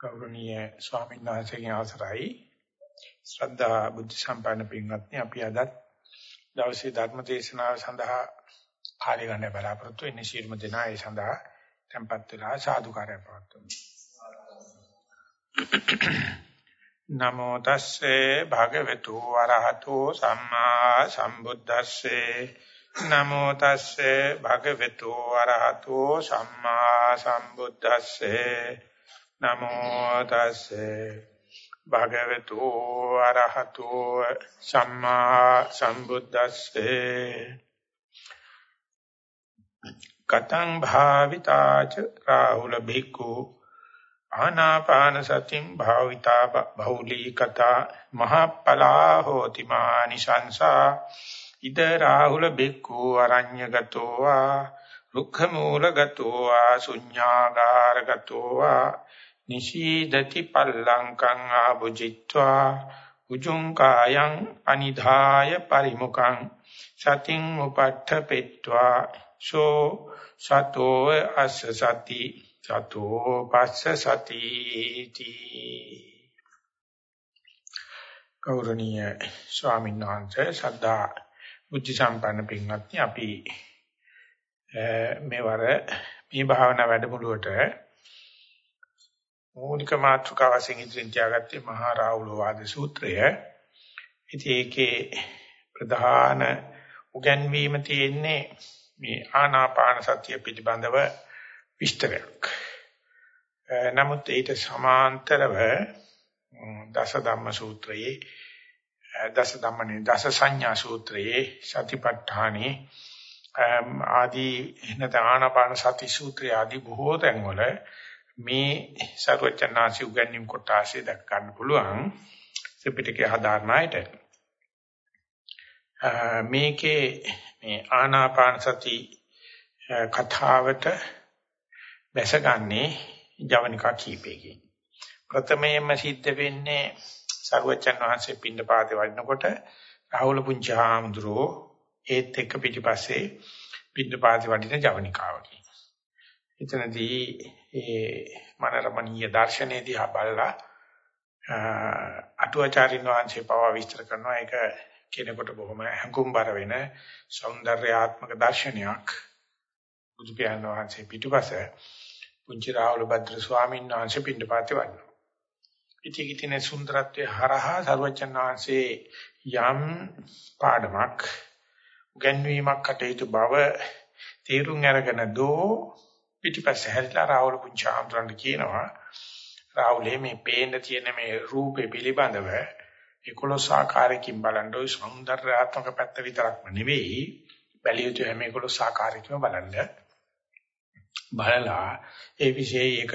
ගෞරවනීය ස්වාමීන් වහන්සේගේ අවසරයි. ශ්‍රද්ධා බුද්ධ සම්පන්න පින්වත්නි අපි අද දවසේ ධර්ම දේශනාව සඳහා කාලය ගන්න බලාපොරොත්තු වෙන්නේ ශීර්ම දෙනා. ඒ සඳහා tempත් වෙලා සාදුකාරය පවත්වමු. නමෝ තස්සේ භගවතු වරහතෝ සම්මා සම්බුද්දස්සේ. නමෝ තස්සේ භගවතු වරහතෝ සම්මා සම්බුද්දස්සේ. නමෝ තස්සේ. භගවතු අරහතෝ සම්මා සම්බුද්දස්සේ. කතං භාවිතාච රාහුල භික්ඛු ආනාපාන සතින් භාවිතා බහුලී කතා මහප්පලා හෝති මානිසංසා. ඉද රාහුල භික්ඛු අරඤ්‍යගතෝ වා රුක්ඛ මූලගතෝ වා ශුඤ්ඤාගාරගතෝ වා නිශීදති පල්ලංකං ආභුජිත්වා උජුං කායං අනිධාය පරිමුඛං සතින් උපට්ඨපෙත්වා සෝ සතෝ අස්ස සති සතෝ පස්ස සති තී ගෞරවනීය ස්වාමීන් වහන්සේ සද්ධා බුද්ධ සම්පන්න පින්වත්නි අපි මේවර මේ භාවනා වැඩමුළුවට මූලික මාතෘකාව වශයෙන් ඉදිරියෙන් තියාගත්තේ මහා රාහුල වාද සූත්‍රය. ඉතින් ඒකේ ප්‍රධාන උගන්වීම තියෙන්නේ මේ ආනාපාන සතිය පිළිබඳව විස්තරයක්. නමුත් ඊට සමාන්තරව දස ධම්ම සූත්‍රයේ දස ධම්මනේ දස සංඥා සූත්‍රයේ සතිපට්ඨානේ ආදී නැත්නම් ආනාපාන සති සූත්‍රය ආදී බොහෝ තැන්වල මේ සර්වචනාසි උගන්වීම් කොටාසේ දැක් ගන්න පුළුවන්. ත්‍රිපිටකයේ හදාරණයට මේකේ මේ ආනාපාන සති කතාවට බැසගන්නේ ජවනිකා කීපයකින්. ප්‍රථමයෙන්ම සිද්ධ වෙන්නේ සර්වචන් වහන්සේ පින්නපාතේ වඩනකොට රාහුල පුංචාම්ද්‍රෝ ඒත් එක්ක පිටිපස්සේ පින්නපාතේ වඩින ජවනිකාවකින්. එතනදී ඒ මනරමණීය දර්ශනයේදී බලලා අටුවාචාරින් වහන්සේ පවා විස්තර කරනවා ඒක කෙනෙකුට බොහොම හැඟුම්බර වෙන సౌందర్యාත්මක දර්ශනයක් බුදු පියාණන් වහන්සේ පිටුපස පුංචි රාහුල භද්‍ර ස්වාමීන් වහන්සේ පිටපතේ වඩනවා. ඉතිගිතිනේ සුන්දරත්වයේ හරහා සර්වචන් වහන්සේ යම් පාඩමක් උගන්වීමක් කටයුතු බව තේරුම් අරගෙන දෝ පිටිපස්සේ හැරිලා රාහුල පුංචි ආන්දරන්ට කියනවා රාහුලේ මේ පේන්න තියෙන මේ රූපේ පිළිබඳව 11 ආකාරයකින් බලන්න ওই సౌందర్యාත්මක පැත්ත විතරක්ම නෙවෙයි බැලිය යුතු හැම 11 ආකාරයකම බලන්න. බලලා ඒ વિશે ඒක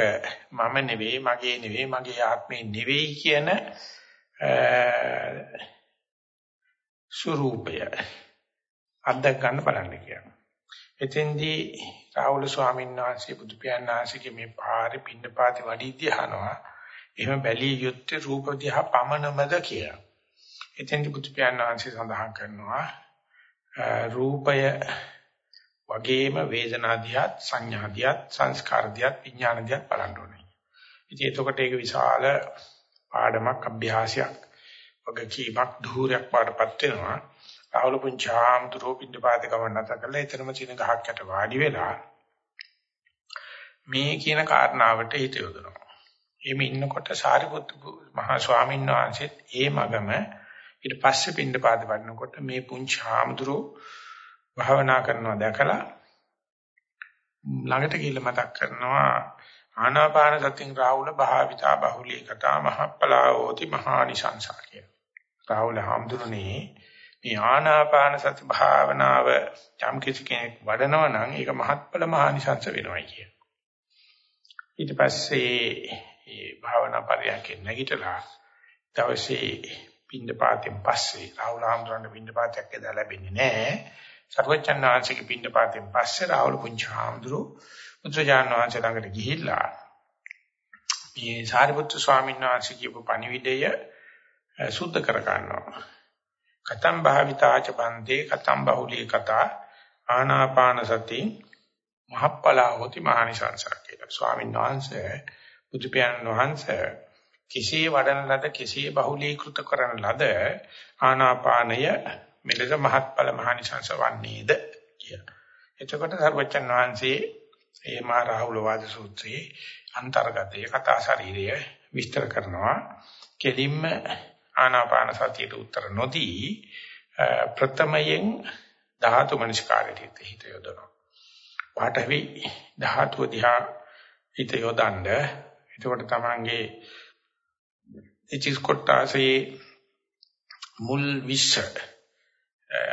මම නෙවෙයි මගේ නෙවෙයි මගේ ආත්මේ නෙවෙයි කියන ස්වરૂපය අත්දැක ගන්න බලන්න කියනවා එතෙන්දී රාහුල ස්වාමීන් වහන්සේ බුදු පියාණන් වහන්සේගේ මේ පාරේ පින්නපාතේ වඩිද්දී අහනවා එහෙම බැලිය යුත්තේ රූප දිහා පමණමද කියලා. එතෙන්දී බුදු පියාණන් වහන්සේ සඳහන් කරනවා රූපය වගේම වේදනා දිහත් සංඥා දිහත් සංස්කාර දිහත් විඥාන දිහත් බලන්න ඕනේ. ඉතින් එතකොට ඒක විශාල පාඩමක් අභ්‍යාසයක් වගකීමක් ධූරයක් පාඩපත් වෙනවා. රාහුල පුංචාම් දුරෝ පිටපාත ගමන් නැත කළා එතරම් චින ගහක් යට වාඩි වෙලා මේ කියන කාරණාවට හිත යොදනවා. එimhe ඉන්නකොට සාරිපුත්තු මහා ස්වාමීන් වහන්සේත් ඒ මගම ඊට පස්සේ පිටපාත වඩනකොට මේ පුංචාම් දුරෝ භාවනා කරනවා දැකලා ළඟට ගිහිල්ලා මතක් කරනවා ආනාපාන සතින් රාහුල භාවිතා බහුලී කතා මහප්පලාවෝති මහානිසංසා කිය. රාහුල හම්දුරනේ මේ ආනාපාන සති භාවනාව යම් කිසි කෙනෙක් වඩනවා නම් ඒක මහත්ඵල මහානිසංස වෙනවා කිය. ඊට පස්සේ මේ භාවනා පරියන්කෙන් නැගිටලා දවසේ පින්දපාතෙන් පස්සේ රාහුල හාමුදුරන්ට පින්දපාතයක් එදා ලැබෙන්නේ නැහැ. සර්වචන්නාංශික පින්දපාතෙන් පස්සේ රාහුල පුංචි හාමුදුරුවෝ මුද්‍රජාන වහන්සේ ළඟට ගිහිල්ලා මේ සාරිපුත්‍ර ස්වාමීන් වහන්සේ කියපු පණිවිඩය සුද්ධ කර ගන්නවා. කතම් භාවිතාච බන්දේ කතම් බහුලී කතා ආනාපාන සති මහප්පලා හොති මහනිසංසා කියලා. ස්වාමීන් වහන්සේ බුදු පියාණන් වහන්සේ කෙසේ වඩන ලද කෙසේ බහුලීකృత කරන ලද ආනාපානය මෙලෙස මහත්ඵල මහනිසංස වන්නේද කියලා. එතකොට සර්වචන් වහන්සේ ඒ මහා රාහුල වාද සූත්‍රයේ අන්තර්ගතයේ කතා ශරීරය විස්තර කරනවා. කෙලින්ම ආනාපාන සතියට උත්තර නොදී ප්‍රථමයෙන් ධාතු මනස්කාරයට හිත යොදනවා. පාඨවි ධාතුව දිහා හිත යොදන්න. එතකොට තමංගේ ඉචිස් කොටාසේ මුල් විශ්ව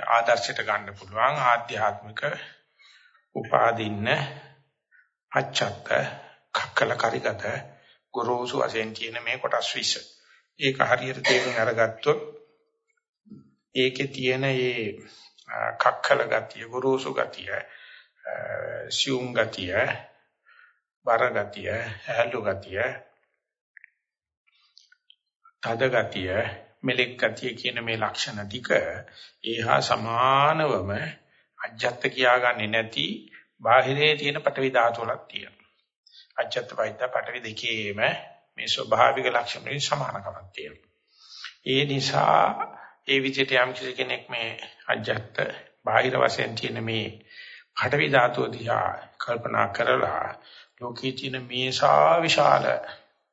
ආදර්ශයට ගන්න පුළුවන් ආධ්‍යාත්මික උපාදින්න අච්චත්ත කක්කල කරිගත ගොරෝසු වශයෙන් තියෙන මේ කොටස් 20. ඒක හරියට තේරුම් අරගත්තොත් ඒකේ තියෙන මේ කක්කල ගතිය, ගොරෝසු ගතිය, සියුම් ගතිය, බර ගතිය, හැලු ගතිය, තද ගතිය, මෙලෙක් ගතිය කියන මේ ලක්ෂණ ටික ඒහා සමානවම අජත්ත කියාගන්නේ නැති බාහිරේ තියෙන පටවි ධාතු වලක් තියෙනවා. අජත්ත වෛද්‍ය පටවි දෙකේම මේ ස්වභාවික ලක්ෂණ වලින් සමානකමක් තියෙනවා. ඒ නිසා ඒ විදිහට යම් කෙනෙක් මේ අජත්ත බාහිර වශයෙන් තියෙන මේ පටවි ධාතුව දිහා කල්පනා කරලා ලෝකයේ තියෙන මේසා විශාල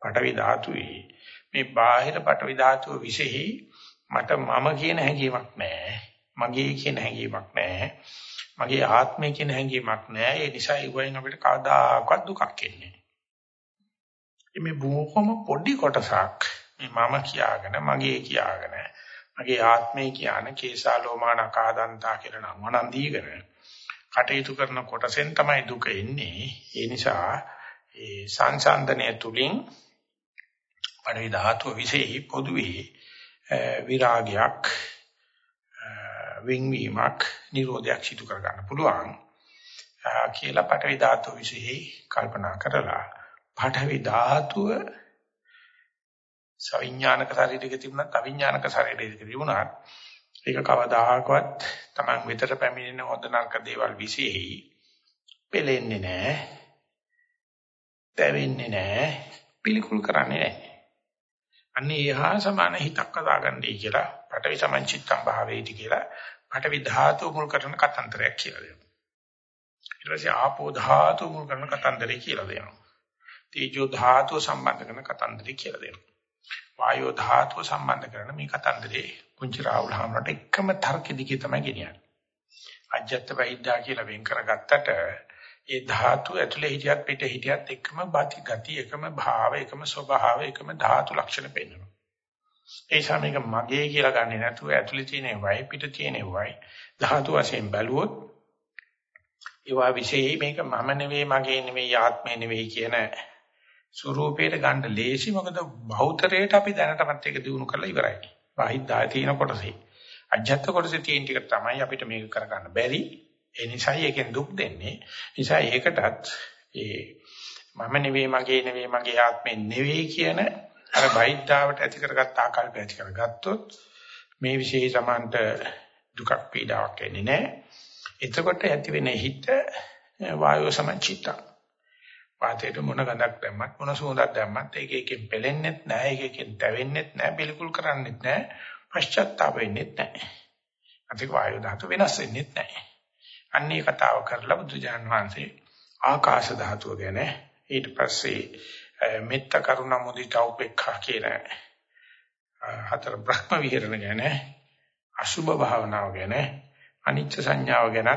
පටවි ධාතුවේ මේ බාහිර පටවි ධාතුව විශේෂයි මට මම කියන හැඟීමක් නැහැ. මගේ කියන හැඟීමක් නැහැ. මගේ ආත්මය කියන හැඟීමක් නැහැ. ඒ නිසා ඒවෙන් අපිට කවදාකවත් දුකක් එන්නේ නැහැ. මේ බොහොම පොඩි කොටසක් මේ මම කියාගෙන මගේ කියාගෙන මගේ ආත්මය කියන කේසා ලෝමාන කාදන්තා කියලා නම් වණන් දීගෙන කටයුතු කරන කොටසෙන් තමයි දුක එන්නේ. ඒ නිසා ඒ සංසන්දනය තුලින් පඩවි ධාතුව විශේෂයි පොදුවේ විරාගයක් වින්වීමක් නිරෝධයක් සිදු කර ගන්න පුළුවන් කියලා පඨවි ධාතුව විශේෂයි කල්පනා කරලා පඨවි ධාතුව සවිඥානික ශරීරයක තිබුණත් අවිඥානික ශරීරයක තිබුණත් ඒක කවදාහකවත් Taman විතර පැමිණෙන හොඳ නරක දේවල් විශේෂයි පෙලෙන්නේ නැහැ තැවෙන්නේ නැහැ පිළිකුල් කරන්නේ නැහැ අන්නේ එහා සමාන හිතක් හදාගන්නයි කියලා පටවි සමංචිත්තම් භාවේටි කියලා පටවි ධාතු මුල් කරන කතන්දරයක් කියලා දෙනවා. ඊට පස්සේ ආපෝ ධාතු මුල් කරන කතන්දරය කියලා දෙනවා. තේජෝ ධාතු සම්බන්ධ කරන කතන්දරය කියලා දෙනවා. වායෝ ධාතු සම්බන්ධ කරන මේ කතන්දරේ පුංචි රාහුල හාමුදුරට එකම තර්ක දිගේ තමයි ගෙනියන්නේ. අජත්ත වෛද්‍යා කියලා වෙන් කරගත්තට ඒ ධාතු ඇතුලේ හිටියත් පිට හිටියත් එකම බති ගති එකම භාව එකම ස්වභාව එකම ධාතු ලක්ෂණ පෙන්වනවා. ඒ නිසා මේක මගේ කියලා ගන්නෙ නැතුව ඇතුලේ තියෙන වයි පිට තියෙන වයි ධාතු වශයෙන් බැලුවොත් ඒවා විශේෂයි මේක මම නෙවෙයි මගේ නෙවෙයි ආත්මේ නෙවෙයි කියන ස්වરૂපයට ගන්න ලේසි මොකද බෞතරයට අපි දැනටමත් ඒක දිනු කරලා ඉවරයි. බාහිද්දා තියෙන කොටසේ. අජත්ත කොටසේ තියෙන ටික තමයි අපිට මේක කරගන්න බැරි. ඒ නිසායි ඒකෙන් දුක් දෙන්නේ. නිසා ඒකටත් ඒ මම නෙවෙයි මගේ නෙවෙයි මගේ ආත්මේ නෙවෙයි කියන අර බයිද්දාවට ඇති කරගත් ආකල්පය ඇති කරගත්තොත් මේ විශේෂ සමාන්ත දුකක් පීඩාවක් එන්නේ නැහැ. එතකොට ඇති වෙන හිත වායෝ සමචිත්ත. වාතයට මොන ගඳක් දැම්මත් මොන සුවඳක් දැම්මත් ඒක එකෙන් පෙලෙන්නෙත් නැහැ, ඒක එකෙන් දැවෙන්නෙත් නැහැ, පිළිකුල් කරන්නෙත් නැහැ, පශ්චාත්තාප වෙන්නෙත් නැහැ. අතික වායෝ ධාතු වෙනස් වෙන්නෙත් නැහැ. අන්නේ කතාව කරලා බුදුජාන් වහන්සේ ආකාශ ධාතුව ගැන ඊට පස්සේ මෙත්ත කරුණා මුදිතා උපේක්ඛා කියන හතර බ්‍රහ්ම විහරණ ගැන අසුභ භාවනාව ගැන අනිච්ච සංඥාව ගැන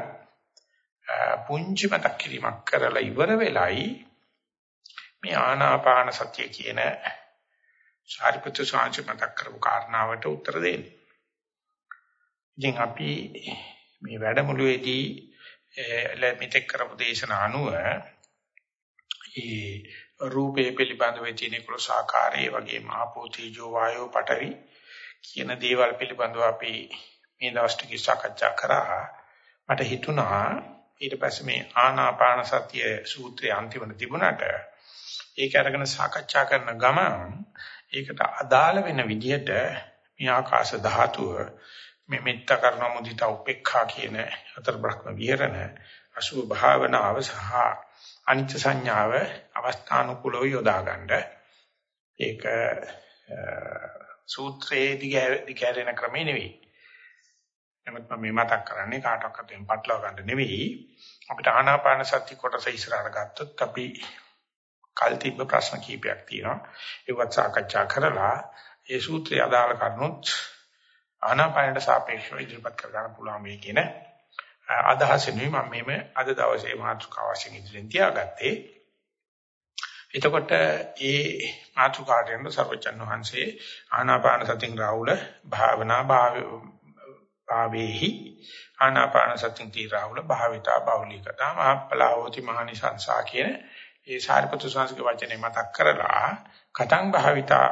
පුංචි මතක් කිරීමක් කරලා ඉවර වෙලයි මේ ආනාපාන සතිය කියන සාරිපුත්‍ර ස්වාමීන් මතක් කරපු කාරණාවට උත්තර දෙන්නේ. ඉතින් අපි මේ වැඩමුළුවේදී මෙතෙක් කරපු දේශනා අනුව ඒ රූපේ පිළිබඳව තියෙන කුලසාකාරයේ වගේ මහපෝ තේජෝ වායෝ පඨවි කියන දේවල් පිළිබඳව අපි මේ දවස් ටික සාකච්ඡා කරා මට හිතුණා ඊට පස්සේ මේ ආනාපාන සතිය සූත්‍රයේ අන්තිමට තිබුණාට ඒක අරගෙන සාකච්ඡා කරන ගමන් ඒකට අදාළ වෙන විදිහට මේ ආකාශ ධාතුව මේ මෙත්ත කරන මුදිතා උපේක්ඛා කියන අතර බ්‍රහ්ම විහරණ අසුභ භාවනාව සහ අනිත්‍ය සංඥාව අවස්ථානුකූලව යොදා ගන්න. ඒක සූත්‍රයේ දිගහැරෙන ක්‍රමේ නෙවෙයි. නමුත් මම මේ මතක් කරන්නේ කාටවත් එම් පටලවා ගන්න නෙවෙයි. අපිට ආනාපාන සති කොටස ඉස්සරහට ගත්තොත් අපි කල් තිබ්බ ප්‍රශ්න කීපයක් තියෙනවා. ඒවත් සාකච්ඡා කරලා ඒ සූත්‍රය අදාළ කරනොත් ආනාපානට සාපේක්ෂව ඉදිරිපත් කර ගන්න පුළුවන් මේ කියන අදහසෙනුයි මම මේ අද දවසේ මාතෘකාව වශයෙන් ඉදිරියෙන් තියාගත්තේ. එතකොට ඒ මාතෘකාවට යන සර්වචන් වහන්සේ ආනාපාන සතින් රාහුල භාවනා භාවේහි ආනාපාන සතින් තී රාහුල භාවිතා බෞලිකතා මහප්පලාවෝති මහනිසංසා කියන ඒ සාරිපුත්‍ර ස්වාමීන්ගේ වචනේ මතක් කරලා කතං භාවිතා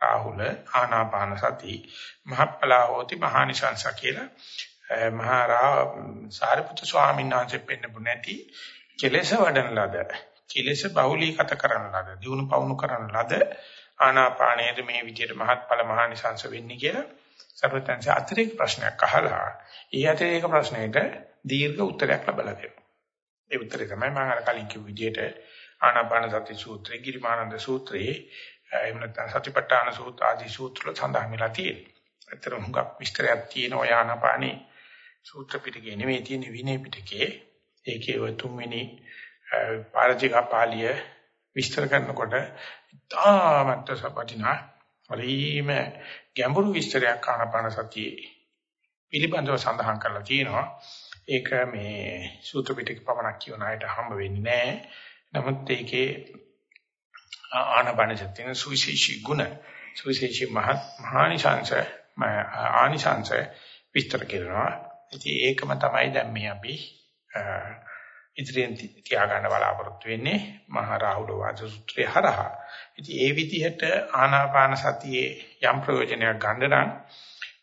රාහුල ආනාපාන සති මහප්පලාවෝති මහනිසංසා කියලා මහරා සාරිපුත්‍ර ස්වාමීන් වහන්සේ පෙන්නපු නැති කෙලෙස වඩන ලද කෙලෙස බහුලීගත කරන ලද දිනු පවුණු කරන ලද ආනාපානයේද මේ විදිහට මහත්ඵල මහානිසංස වෙන්නේ කියලා සර්වතන්සේ අතිරේක ප්‍රශ්නයක් අහලා ඊ අතිරේක ප්‍රශ්නයට දීර්ඝ උත්තරයක් ලබලා දෙනවා. ඒ උත්තරේ තමයි මම අර කලින් කිව්ව විදිහට ආනාපාන සති සූත්‍රයේ ගිරිමානන්ද සූත්‍රයේ එහෙම නැත්නම් සතිපට්ඨාන සූත්‍ර ආදී සූත්‍ර වල සඳහන් වෙලා තියෙනවා. ඇත්තට හුඟක් විස්තරයක් තියෙන ඔය ආනාපානේ සූත්‍ර පිටකේ නෙමෙයි තියෙන විනය පිටකේ. ඒකේ ඔය තුන්වෙනි පාරජිකා පාළිය විස්තර කරනකොට ඉතාමත් සපටිනා හරිම ගැඹුරු විස්තරයක් ආනාපාන සතියේ පිළිබඳව සඳහන් කරලා තියෙනවා. ඒක මේ සූත්‍ර පිටක පමණක් කියන අයට හම්බ වෙන්නේ නැහැ. නමුත් ඒකේ ආනාපාන සතියේ සුවිශේෂී ගුණ සුවිශේෂී මහානිශංස ආනිශංස විස්තර කරනවා. ඉතින් ඒකම තමයි දැන් මේ අපි ඉදිරියෙන් තියාගන්න බලාපොරොත්තු වෙන්නේ මහා රාහුල වාද සූත්‍රය හරහා. ඉතින් ඒ විදිහට ආනාපාන සතියේ යම් ප්‍රයෝජනයක් ගන්න නම්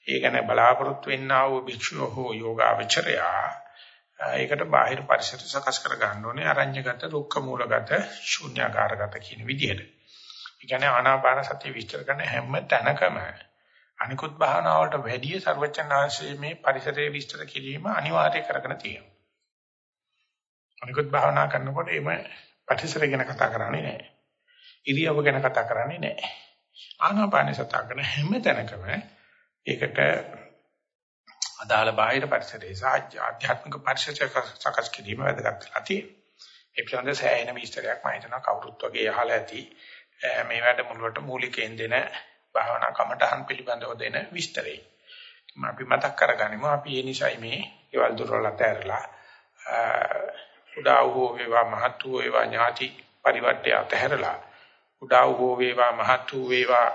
ඒ ගැන බලාපොරොත්තු වෙන්නා වූ භික්ෂුව හෝ යෝගාවචරයා ඒකට බාහිර පරිසර සකස් කර ගන්න ඕනේ අරඤ්‍යගත රුක්ක මූලගත ශූන්‍යාකාරගත කියන විදිහට. ඒ කියන්නේ ආනාපාන සතිය විස්තර කරන හැම තැනකම අනිකුත් භාවනාවලට වැඩිය ਸਰවචනාංශයේ මේ පරිසරයේ විස්තර කිරීම අනිවාර්ය කරගෙන තියෙනවා. අනිකුත් භාවනා කරනකොට එම පරිසරය ගැන කතා කරන්නේ නැහැ. ඉරියව්ව ගැන කතා කරන්නේ නැහැ. ආනාපාන සතා කරන හැම තැනකම ඒකට අදාළ බාහිර පරිසරයේ සාජ්‍ය ආධ්‍යාත්මික පරිසරය සකස් කිරීම වැදගත් වෙලා තියෙනවා. ඒ පිළිබඳ සෑහෙන විස්තරයක් මම හිතනවා කවුරුත් වගේ අහලා ඇති. මේ වැඩමුළුවට මූලිකයෙන් දෙන භාවනා කමටහන් පිළිබඳව දෙන විස්තරේ. අපි මතක් කරගනිමු අපි ඒ නිසයි මේ ඒවල් දුරවල් අතහැරලා උදා වූ වේවා මහත් වූ වේවා ඥාති පරිවර්තය අතහැරලා උදා වූ වේවා මහත් වූ වේවා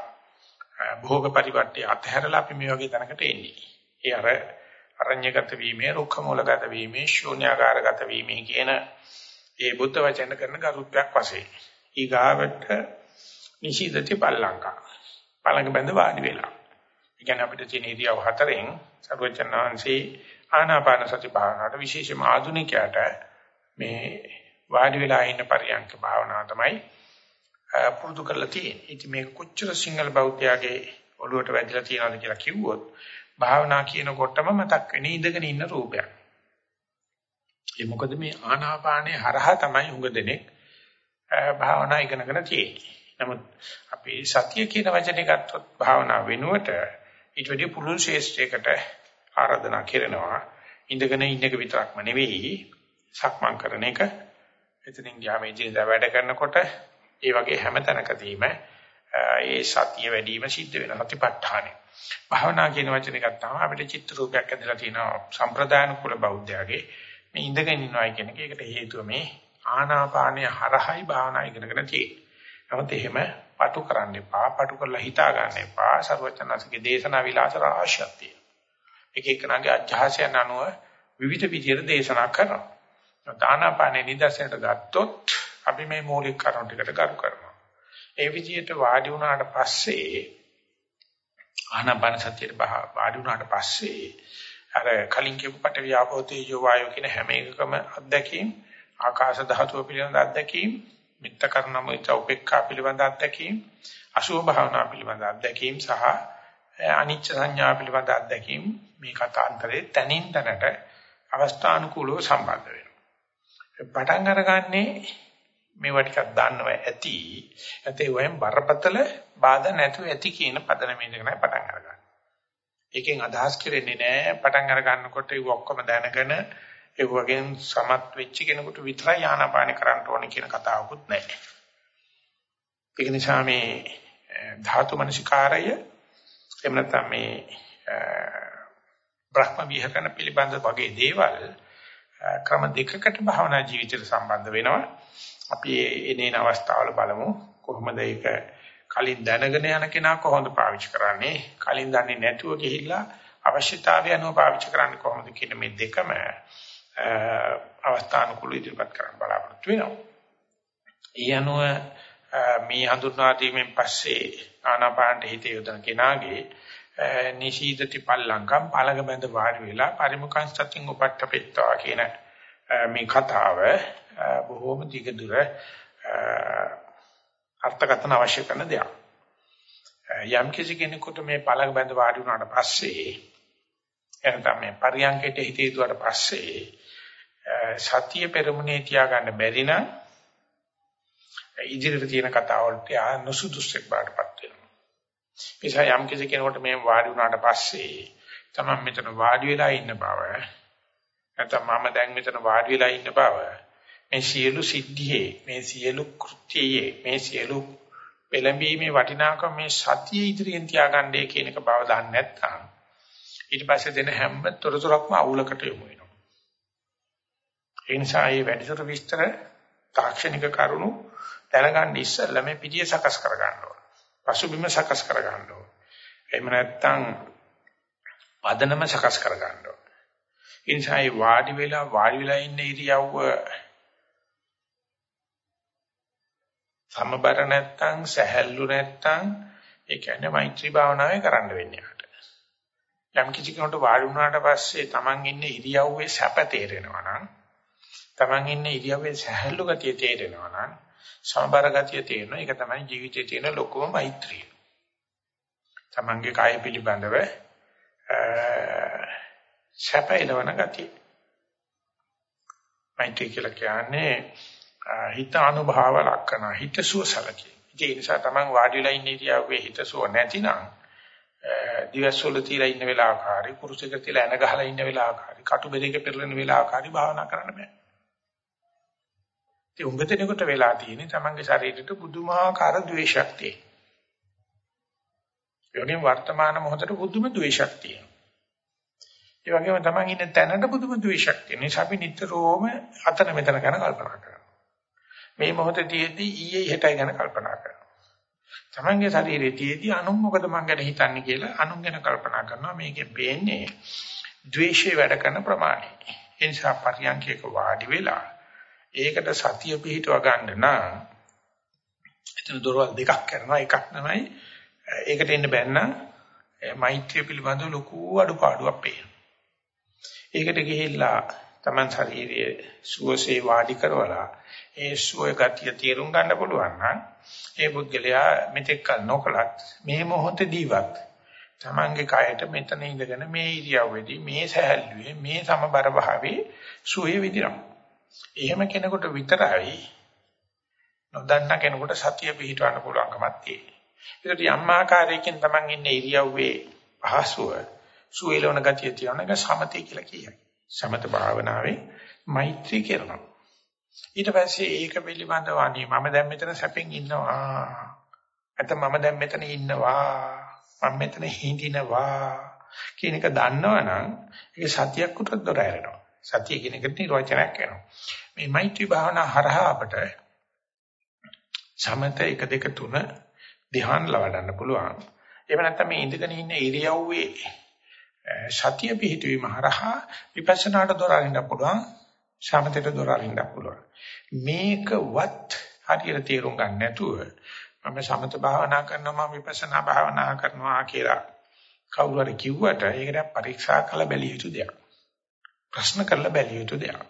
භෝග පරිවර්තය අතහැරලා අපි මේ වගේ තැනකට එන්නේ. ඒ අර අරඤ්‍යගත වීමේ රුක්ඛ මූලගත වීමේ ශූන්‍යාකාරගත වීමේ කියන ඒ බුද්ධ වචන කරන කරුත්වයක් වශයෙන්. ඊගාවට නිශීදති පල්ලංකා පළඟ බඳ වාඩි වෙලා. ඒ කියන්නේ අපිට තියෙන ඉරියව් හතරෙන් සර්වචනාංශේ ආනාපාන සති භාවනාවට විශේෂම ආධුනිකයට මේ වාඩි වෙලා ඉන්න පරියන්ක භාවනාව තමයි පුරුදු කරලා තියෙන්නේ. ඉතින් මේක කොච්චර සිංහල බෞද්ධයාගේ ඔළුවට වැදිලා තියෙනවද කියලා කිව්වොත් භාවනා කියනකොටම මතක් වෙන්නේ ඉඳගෙන ඉන්න රූපයක්. ඒ මොකද මේ ආනාපානේ හරහා තමයි උඟ දෙනෙක් භාවනා ඉගෙනගෙන තියෙන්නේ. නමුත් අපි සතිය කියන වචනේ ගත්තොත් භාවනා වෙනුවට ඊට වැඩි පුළුල් ශේෂ්ඨයකට ආරාධනා කරනවා. ඉඳගෙන ඉන්න එක විතරක්ම නෙවෙයි සක්මන් කරන එක. එතනින් ගියාම ඉදිරියට වැඩ කරනකොට ඒ වගේ හැම තැනකදීම ඒ සතිය වැඩිම සිද්ධ වෙන සතිපට්ඨානෙ. භාවනා කියන වචනේ ගත්තාම අපිට චිත්ත රූපයක් ඇදලා තියෙනවා සම්ප්‍රදාන කුල බෞද්ධයාගේ මේ ඉඳගෙන ඉන්නවා කියන එක. ඒකට හේතුව මේ ආනාපානය හරහයි භාවනා ඉගෙනගෙන තියෙන්නේ. නමුත් එහෙම පටු කරන්න එපා. පටු කරලා හිතා ගන්න එපා. ਸਰවචනසිකේ දේශනා විලාස රාශියක් තියෙනවා. එක එකනාගේ අධ්‍යාසයන් අනුව විවිධ විදිහට දේශනා කරනවා. දානාපානේ නිදර්ශනයට ගත්තොත් අපි මේ මූලික කරුණු ටිකට ගරු කරනවා. ඒ විදිහට වාඩි වුණාට පස්සේ ආනාපාන සතියේ වාඩි වුණාට පස්සේ අර කලින් කියපු පට ව්‍යාපෝතී යෝ වායෝ කියන හැම එකකම අත්දැකීම් ආකාශ ධාතුව පිළිබඳ අත්දැකීම් මිත්ත කරනම උපේක්ඛා පිළිබඳ අත්දැකීම් අසුභ භාවනා පිළිබඳ අත්දැකීම් සහ අනිච්ච සංඥා පිළිබඳ අත්දැකීම් මේ කතාන්තරේ තනින් තනට අවස්ථානුකූලව සම්බන්ධ වෙනවා. පටන් අරගන්නේ මේවා ටිකක් දන්නව ඇති. නැත්නම් වයන් බරපතල බාධා නැතුව ඇති කියන පදනමේ ඉඳගෙන පටන් අරගන්න. ඒකෙන් අදහස් කරන්නේ නැහැ පටන් අර ගන්නකොට ඒක ඔක්කොම දැනගෙන ඒ වගේ සමත් වෙච්ච කෙනෙකුට විතරයි ආනාපාන කරන්න ඕනේ කියන කතාවකුත් නැහැ. ඒක නිසා මේ ධාතු මනසිකාරය එහෙම නැත්නම් මේ බ්‍රහ්ම විහරණ පිළිබඳ වගේ දේවල් ක්‍රම දෙකකට භාවනා ජීවිතයට සම්බන්ධ වෙනවා. අපි එනේන අවස්ථාවල බලමු කොහොමද ඒක කලින් දැනගෙන යන කෙනා කොහොමද පාවිච්චි කරන්නේ කලින් දන්නේ නැතුව ගිහිල්ලා අවශ්‍යතාවය අනුව පාවිච්චි කරන්නේ කොහොමද කියන මේ දෙකම අවස්ථානුකූල ඉදිරිපත් කරන්න බලාපොරොත්තු වෙනවා. ඒ අනුව මේ හඳුන්වා දීමෙන් පස්සේ ආනාපානට හිත යොදන කෙනාගේ නිශීදති පල්ලංකම් පළඟ බඳ වාඩි වෙලා පරිමුඛං සතින් උපට්ඨපෙත්තා කියන මේ කතාව බොහෝම දිගදුර අර්ථකථන අවශ්‍ය කරන දෙයක්. යම් කිසි කෙනෙකුට මේ පළඟ බඳ වාඩි වුණාට පස්සේ එනතම මේ පරියංකයට හිත යොදුවාට පස්සේ සතිය පෙරමුණේ තියාගන්න බැරි නම් ඉදිරියට තියෙන කතාව වලට ආ නොසුදුසුක් බාටපත් වෙනවා. නිසා යම් කිසි කෙනෙකුට මේ වාඩි වුණාට පස්සේ තමන් මෙතන වාඩි වෙලා ඉන්න බව නැත්නම් මම දැන් මෙතන වාඩි වෙලා ඉන්න බව මේ සියලු සිද්ධියේ මේ සියලු කෘත්‍යයේ මේ සියලු පෙළඹීමේ වටිනාකම මේ සතිය ඉදිරියෙන් තියාගන්නේ කියන එක බව දන්නේ නැත්නම් ඊට පස්සේ දෙන හැම තොරතුරක්ම අවුලකට යොමු වෙනවා. ඒ නිසා මේ වැඩිතර විස්තර තාක්ෂණික කරුණු දැනගන්න ඉස්සෙල්ලා මේ පිටිය සකස් කර ගන්න ඕන. පසුබිම සකස් කර ගන්න ඕන. එහෙම නැත්නම් පදනම සකස් කර ගන්න ඕන. ඒ නිසා මේ වාඩි වෙලා වාඩි වෙලා ඉන්න ඉරියව්ව සමබර නැත්තම් සැහැල්ලු නැත්තම් ඒ කියන්නේ මෛත්‍රී භාවනාවේ කරන්න වෙන්නේ යාට. යම් කිසි කෙනෙකුට වාඩි වුණාට පස්සේ Taman ඉන්නේ ඉරියව්වේ සැප තේරෙනවා නම් Taman ඉන්නේ ඉරියව්වේ සැහැල්ලු ගතිය තේරෙනවා නම් සමබර ගතිය තේරෙනවා. ඒක තමයි ජීවිතයේ තියෙන ලොකුම මෛත්‍රිය. Tamanගේ කාය පිළිබඳව සැප එළවන ගතිය. මෛත්‍රී කියලා කියන්නේ හිත අනුභව ලක්කන හිතසුව සලකේ. ඒ නිසා Taman වාඩි වෙලා ඉන්න ඉරියව්වේ හිතසුව නැතිනම් දිවස්වල තියලා ඉන්න වෙලාවකාරී කුරුසයක තියලා එන ගහලා ඉන්න වෙලාවකාරී කටු බෙරේක පෙරලෙන වෙලාවකාරී භාවනා කරන්න බෑ. ඒ උඟතෙනෙකුට වෙලා තියෙන්නේ Tamanගේ ශරීරයට පුදුමාකාර ද්වේෂයක් තියෙන. ඒ වගේම වර්තමාන මොහොතේ පුදුම ද්වේෂයක් තියෙනවා. ඒ වගේම Taman ඉන්න තැනට පුදුම ද්වේෂයක් තියෙන නිසා අපි නිතරම අතන මෙතන ගැන කල්පනා කරනවා. මේ මොහොතේදී ඊයේ හෙටයි ගැන කල්පනා කරනවා. තමන්ගේ ශරීරයේදී අනුන් මොකද මං ගැන හිතන්නේ කියලා අනුන් ගැන කල්පනා කරනවා. මේකෙන් පේන්නේ ද්වේෂය වැඩ කරන ප්‍රමාණය. ඒ නිසා පරියන්කයක වාඩි වෙලා ඒකට සතිය පිහිටව ගන්න නම් එතන දොරවල් දෙකක් කරනවා. එකක් තමයි ඒකට එන්න බැන්නම් මෛත්‍රිය පිළිබඳව ලොකු අඩුපාඩුවක් පේනවා. ඒකට ගිහිල්ලා Taman ශරීරයේ සුවසේ වාඩි කරවලා ඒ සුවය ගතිය තේරුම් ගන්න පුළුවන් නම් ඒ පුද්ගලයා මෙතෙක් කල නොකලත් මේ මොහොතදීවත් Tamanගේ කයට මෙතන ඉඳගෙන මේ ඉරියව්වේදී මේ සහැල්ලුවේ මේ සමබර භාවයේ සුවේ විදිනවා. එහෙම කෙනෙකුට විතරයි නොදන්න කෙනෙකුට සතිය පිහිටවන්න පුළුවන්කමක් තියෙන්නේ. ඒකට යම් ආකාරයකින් Taman ඉන්නේ ඉරියව්වේ පහසුව සුවේලවන ගතිය තියෙන එක සමතේ කියලා කියයි. සමත භාවනාවේ මෛත්‍රී කරනවා. ඊට පස්සේ ඒක පිළිබඳව අනේ මම දැන් මෙතන සැපෙන් ඉන්නවා. නැත්නම් මම දැන් මෙතන ඉන්නවා. මම මෙතන හිඳිනවා කියන එක දන්නවනම් ඒක සතියක් උතර දොර ඇරෙනවා. සතිය කියන එකට නිර්වචනයක් වෙනවා. මේ මෛත්‍රී භාවනා හරහා අපට සමත 1 2 3 ධ්‍යාන ලබන්න පුළුවන්. එහෙම නැත්නම් මේ ඉඳගෙන ඉන්න ඉරියව්වේ සතිය පිහිටවීම හරහා විපස්සනාට දොර අරින්න පුළුවන් සමතේට දොර අරින්න පුළුවන්. මේකවත් හරියට තේරුම් ගන්න නැතුව මම සමත භාවනා කරනවා මම විපස්සනා භාවනා කරනවා කියලා කවුරු හරි කිව්වට ඒකට පරීක්ෂා කළ බැලිය යුතු දෙයක්. ප්‍රශ්න කරලා බැලිය යුතු දෙයක්.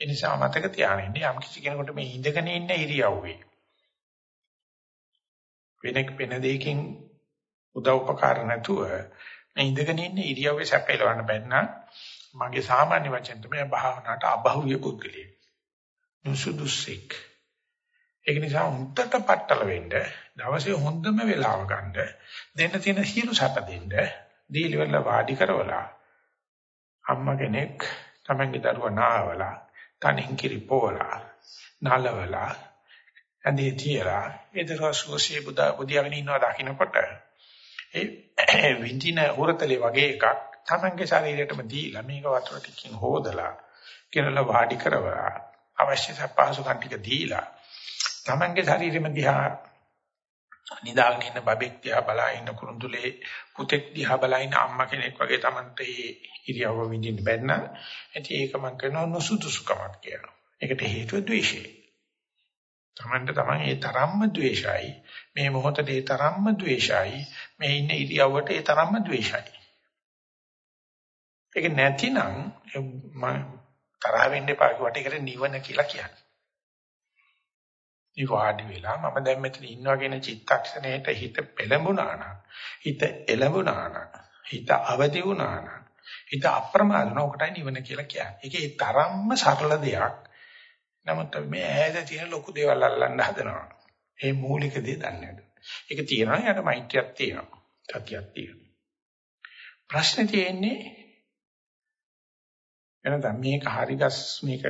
ඒ නිසා මතක තියාගන්න යම් කිසි කෙනෙකුට මේ ඉඳගෙන ඉන්න ඉරියව්වේ වෙනක් වෙන දෙයකින් උදව් උපකාර නැතුව මේ ඉඳගෙන ඉන්න ඉරියව්වේ සැපයලවන්න බැන්නා මගේ සාමාන්‍ය වචෙන් තමයි භාවනාවට අබහුවිය පුද්ගලිය. නුසුදුසෙක් ඒක නිසා හුත්තට පట్టල වෙන්න දවසේ හොඳම වෙලාව ගන්න දෙන්න තියෙන හිරු සැප දෙන්න දීලිවල වාඩි කරවලා අම්මා කෙනෙක් තමන්ගේ දරුවා නාවලා තනින් කිරිපෝලා නලවලා ඇඳේ තියලා ඒදරවා සුවසේ බුදා බුදියාගෙන ඉන්නවා දකින්නකොට ඒ විඳින හොරතලේ වගේ එකක් තමන්ගේ ශරීරයටම දීලා මේක වතුර ටිකකින් හොදලා කියලා වාඩි කරවලා අවශ්‍ය සපහසුකම් ටික දීලා තමන්ගේ ශරීරෙම දිහා නිදාගෙන ඉන්න බබෙක් දිහා බලා ඉන්න කුරුඳුලේ පුතෙක් දිහා බලා ඉන්න අම්මා කෙනෙක් වගේ තමන්ට මේ ඉරියව්ව විඳින්න බැන්න. ඉතින් ඒක මම කරනවා නොසුදුසුකමක් කියනවා. ඒකට හේතුව ද්වේෂය. තමන්ට තමන් ඒ තරම්ම ද්වේෂයි. මේ මොහොතේ ඒ තරම්ම ද්වේෂයි. මේ ඉන්න ඉරියව්වට ඒ තරම්ම ද්වේෂයි. ඒක නැතිනම් මම තරහ වෙන්න එපා කිව්වට ඒකට නිවන කියලා කියන්නේ. ඊවාඩි වෙලා මම දැන් මෙතන ඉන්නවා කියන චිත්තක්ෂණයට හිත පෙළඹුණා නම් හිත එළඹුණා නම් හිත අවදි වුණා නම් හිත අප්‍රමාද නොකටයි නිවන කියලා කියන්නේ. ඒකේ තරම්ම සරල දෙයක්. නමුත් මේ ඈත තියෙන ලොකු දේවල් අල්ලන්න හදනවා. ඒ මූලික දේ දන්නේ නැහැ. ඒක තියෙනවා යට මෛත්‍රියක් තියෙනවා. සතියක් තියෙනවා. ප්‍රශ්නේ තියෙන්නේ එනනම් මේක හරිගස් මේක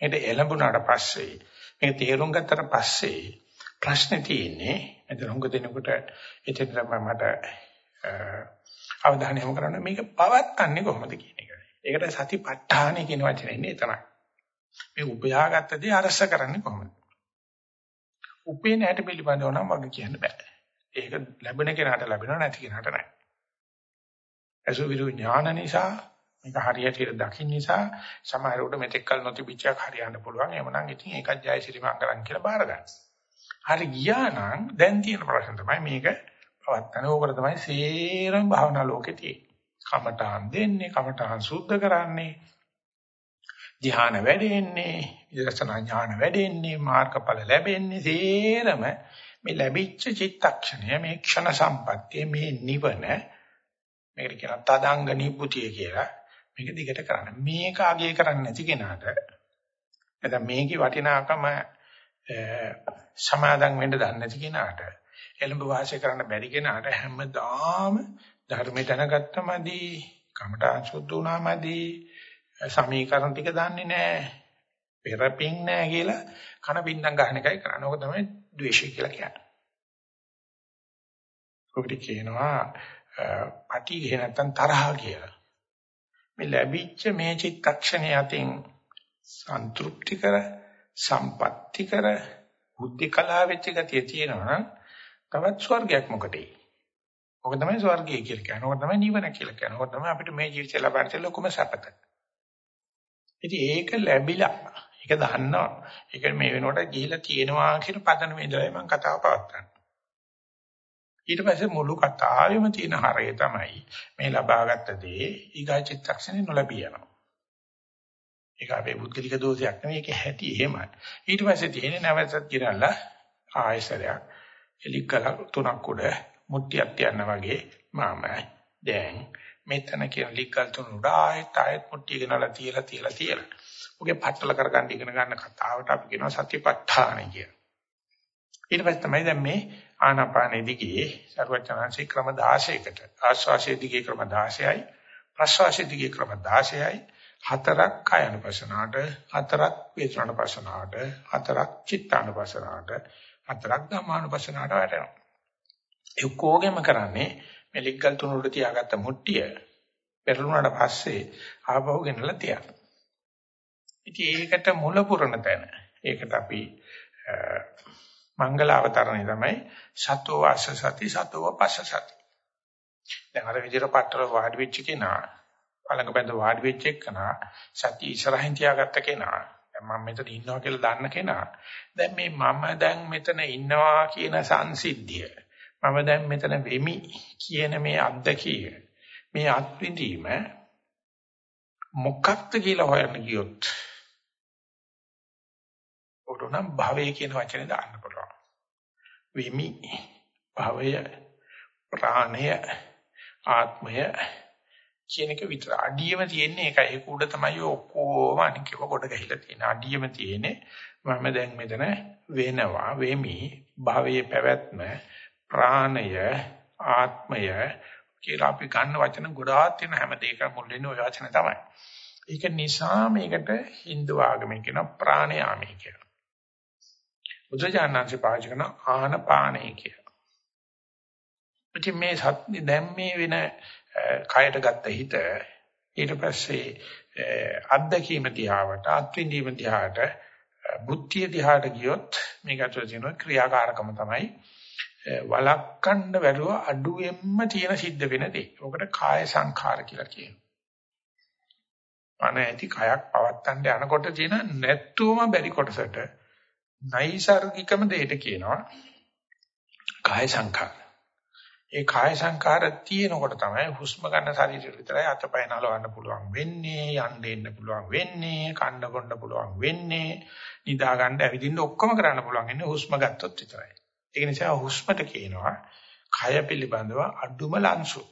මේක එළඹුණාට පස්සේ මේක තේරුම් ගත්තට පස්සේ ප්‍රශ්නේ තියෙන්නේ එතන හුඟ දෙනකොට එතන තමයි මට අවධානය යොමු කරන්න මේක පවත්න්නේ කොහොමද කියන එක. ඒකට සතිපට්ඨාන කියන වචනේ ඉන්නේ එතනයි. මේ උපයාගත්ත දේ අරස කරන්නේ කොහොමද? උපේන හැට පිළිබඳව නම් වගේ කියන්න බෑ. ඒක ලැබෙන කෙනාට ලැබෙනව නැති කෙනාට නැහැ. අසුවිරු ඥාන නිසා මේක හරියට දකින්න නිසා සමහරවිට මෙතෙක් කල නොතිබිච්චක් හරියන්න පුළුවන්. එහෙමනම් ඉතින් ඒකත් ජයසිරි මංගලම් කියලා බාර ගන්න. හරි ගියා නම් දැන් තියෙන ප්‍රශ්න තමයි මේක පවත්තන ඕකට තමයි සේරම භාවනා ලෝකේ තියෙන්නේ. කමඨාන් දෙන්නේ, කමඨාන් සුද්ධ කරන්නේ, ධ්‍යාන වැඩෙන්නේ, විදර්ශනා ඥාන වැඩෙන්නේ, මාර්ගඵල ලැබෙන්නේ සේරම මේ ලැබිච්ච චිත්තක්ෂණය මේ ක්ෂණ සම්පත්තිය මේ නිවන මේකට කියන තදංග නිබ්බුතිය කියලා මේක දිගට කරන්න. මේක අගය කරන්නේ නැති කෙනාට නැත්නම් මේකේ වටිනාකම සමාදම් වෙන්න දන්නේ නැති කෙනාට එළඹ වාසය කරන්න බැරි කෙනාට හැමදාම ධර්මය දැනගත්තමදී කමඨාන් සුද්ධ වුණාමදී සමීකරණ ටික දන්නේ නැහැ පෙරපින් නැහැ කියලා කන පින්නම් ගන්න එකයි කරන්නේ. ඕක තමයි ද්වේෂය කියලා කියන්නේ. ඔකට කියනවා පටිඝේ නැත්තම් තරහ කියලා. මේ ලැබිච්ච මේ චිත්තක්ෂණය අතින් සන්තුෂ්ටි කර සම්පatti කර බුද්ධ කලාව වෙච්ච ගතිය තියෙනවා නම් තවත් ස්වර්ගයක් මොකටේ? ඔක තමයි ස්වර්ගය කියලා කියන්නේ. ඔක තමයි නිවන කියලා කියන්නේ. ඔක තමයි අපිට මේ ජීවිතේ ලබන්න තියෙන ලොකුම සැපත. ඉතින් ඒක ලැබිලා ඒක දන්නවා. ඒක මේ වෙනකොට ගිහිලා තියෙනවා කියන පදනම ඉඳලා මම කතාව පවත්වන්නේ. ඊට පස්සේ මුළු කතාවෙම තියෙන හරය තමයි මේ ලබාගත් දේ ඊගා චිත්තක්ෂණේ නොලැබී යනවා. ඒක අපේ බුද්ධලික දෝෂයක් නෙවෙයි ඒක හැටි එහෙමයි. ඊට පස්සේ තියෙන්නේ නැවතත් ගිරල්ලා ආයසරයක් එලිකල තුනක් උඩ මුට්ටියක් තියන්න වගේ මම දැන් මෙතන කියන ලික්කල් තුන උඩ ආයෙත් ආයෙත් මුට්ටිය ගනලා තියලා තියලා තියලා. ඔගේ පටල කරගන්න ඉගෙන ගන්න කතාවට අපි කියනවා සතිපට්ඨාන කියලා. ඊට පස්සේ තමයි දැන් මේ ආනාපානෙ දිගේ සර්වචනංශේ ක්‍රම 16කට ආශ්වාසයේ දිගේ ක්‍රම 16යි ප්‍රශ්වාසයේ දිගේ ක්‍රම 16යි හතරක් කායනුපසනාවට හතරක් වේදනානුපසනාවට හතරක් චිත්තානුපසනාවට හතරක් ධම්මානුපසනාවට වැටෙනවා. ඒ කෝගෙම කරන්නේ මේ ලිග්ගල් තුනට තියාගත්ත මුට්ටිය පෙරළුණාට පස්සේ ආපහු ගෙනලා තියන්න. ඉතින් ඒකට මුල පුරන තැන ඒකට අපි මංගල අවතරණය තමයි සතෝ වාස සති සතෝ පස්ස සති. දැන් අර විදිහට පట్టල වාඩි වෙච්ච කෙනා පළඟ බඳ වාඩි වෙච්ච එකනා සති ඉස්සරහින් තියාගත්ත කෙනා දැන් මම මෙතන ඉන්නවා කියලා දන්න කෙනා දැන් මේ මම දැන් මෙතන ඉන්නවා කියන සංසිද්ධිය මම දැන් මෙතන වෙමි කියන මේ අත්දැකීම මේ අත්විඳීම මොකක්ද කියලා හොයන්න ගියොත් උඩුනම් භවය කියන වචනේ දාන්න පුළුවන්. වෙමි භවය ප්‍රාණය ආත්මය කියන එක විතර. අඩියම තියෙන්නේ ඒකයි. ඒක උඩ තමයි ඔක්කොම අනිකව කොට ගහලා තියෙන අඩියම තියෙන්නේ මම දැන් මෙතන වෙනවා. වෙමි භවයේ පැවැත්ම ප්‍රාණය ආත්මය කියලා අපි ගන්න වචන ගොඩාක් තියෙන හැම දෙයකම මුල් වෙන්නේ ওই වචන තමයි. ඒක නිසා මේකට Hindu ආගමේ කියන ප්‍රාණයාමී කියලා. බුදුජානනාංශ පාවිච්චි කරන ආනපානයි කියලා. ඉතින් මේ සත්‍ය දැන් මේ වෙන කයට ගත්ත හිත ඊට පස්සේ අත්දැකීම දිහාවට අත්විඳීම දිහාට බුද්ධිය දිහාට ගියොත් මේක ඇතුළේ තියෙන ක්‍රියාකාරකම තමයි වලක්කන්න බැරුව අඩුවෙන්ම තියෙන සිද්ධ වෙන දේ. ඔකට කාය සංඛාර කියලා කියනවා. අන ඇති කයක් පවත්තන්න යනකොට තියෙන නැත්තුවම බැරි කොටසට නයිසાર્ගිකම දෙයට කියනවා කාය සංඛාර. ඒ කාය සංඛාර තියෙනකොට තමයි හුස්ම ගන්න ශරීරෙ විතරයි අතපය නලවන්න පුළුවන් වෙන්නේ, යන්න එන්න පුළුවන් වෙන්නේ, කන්න බොන්න පුළුවන් වෙන්නේ, නිදා ගන්න ඇවිදින්න ඔක්කොම කරන්න පුළුවන් ඉන්නේ හුස්ම ගත්තොත් විතරයි. ඒ නිසා හුස්මට කියනවා කය පිළිබඳව අඩුම ලංසු.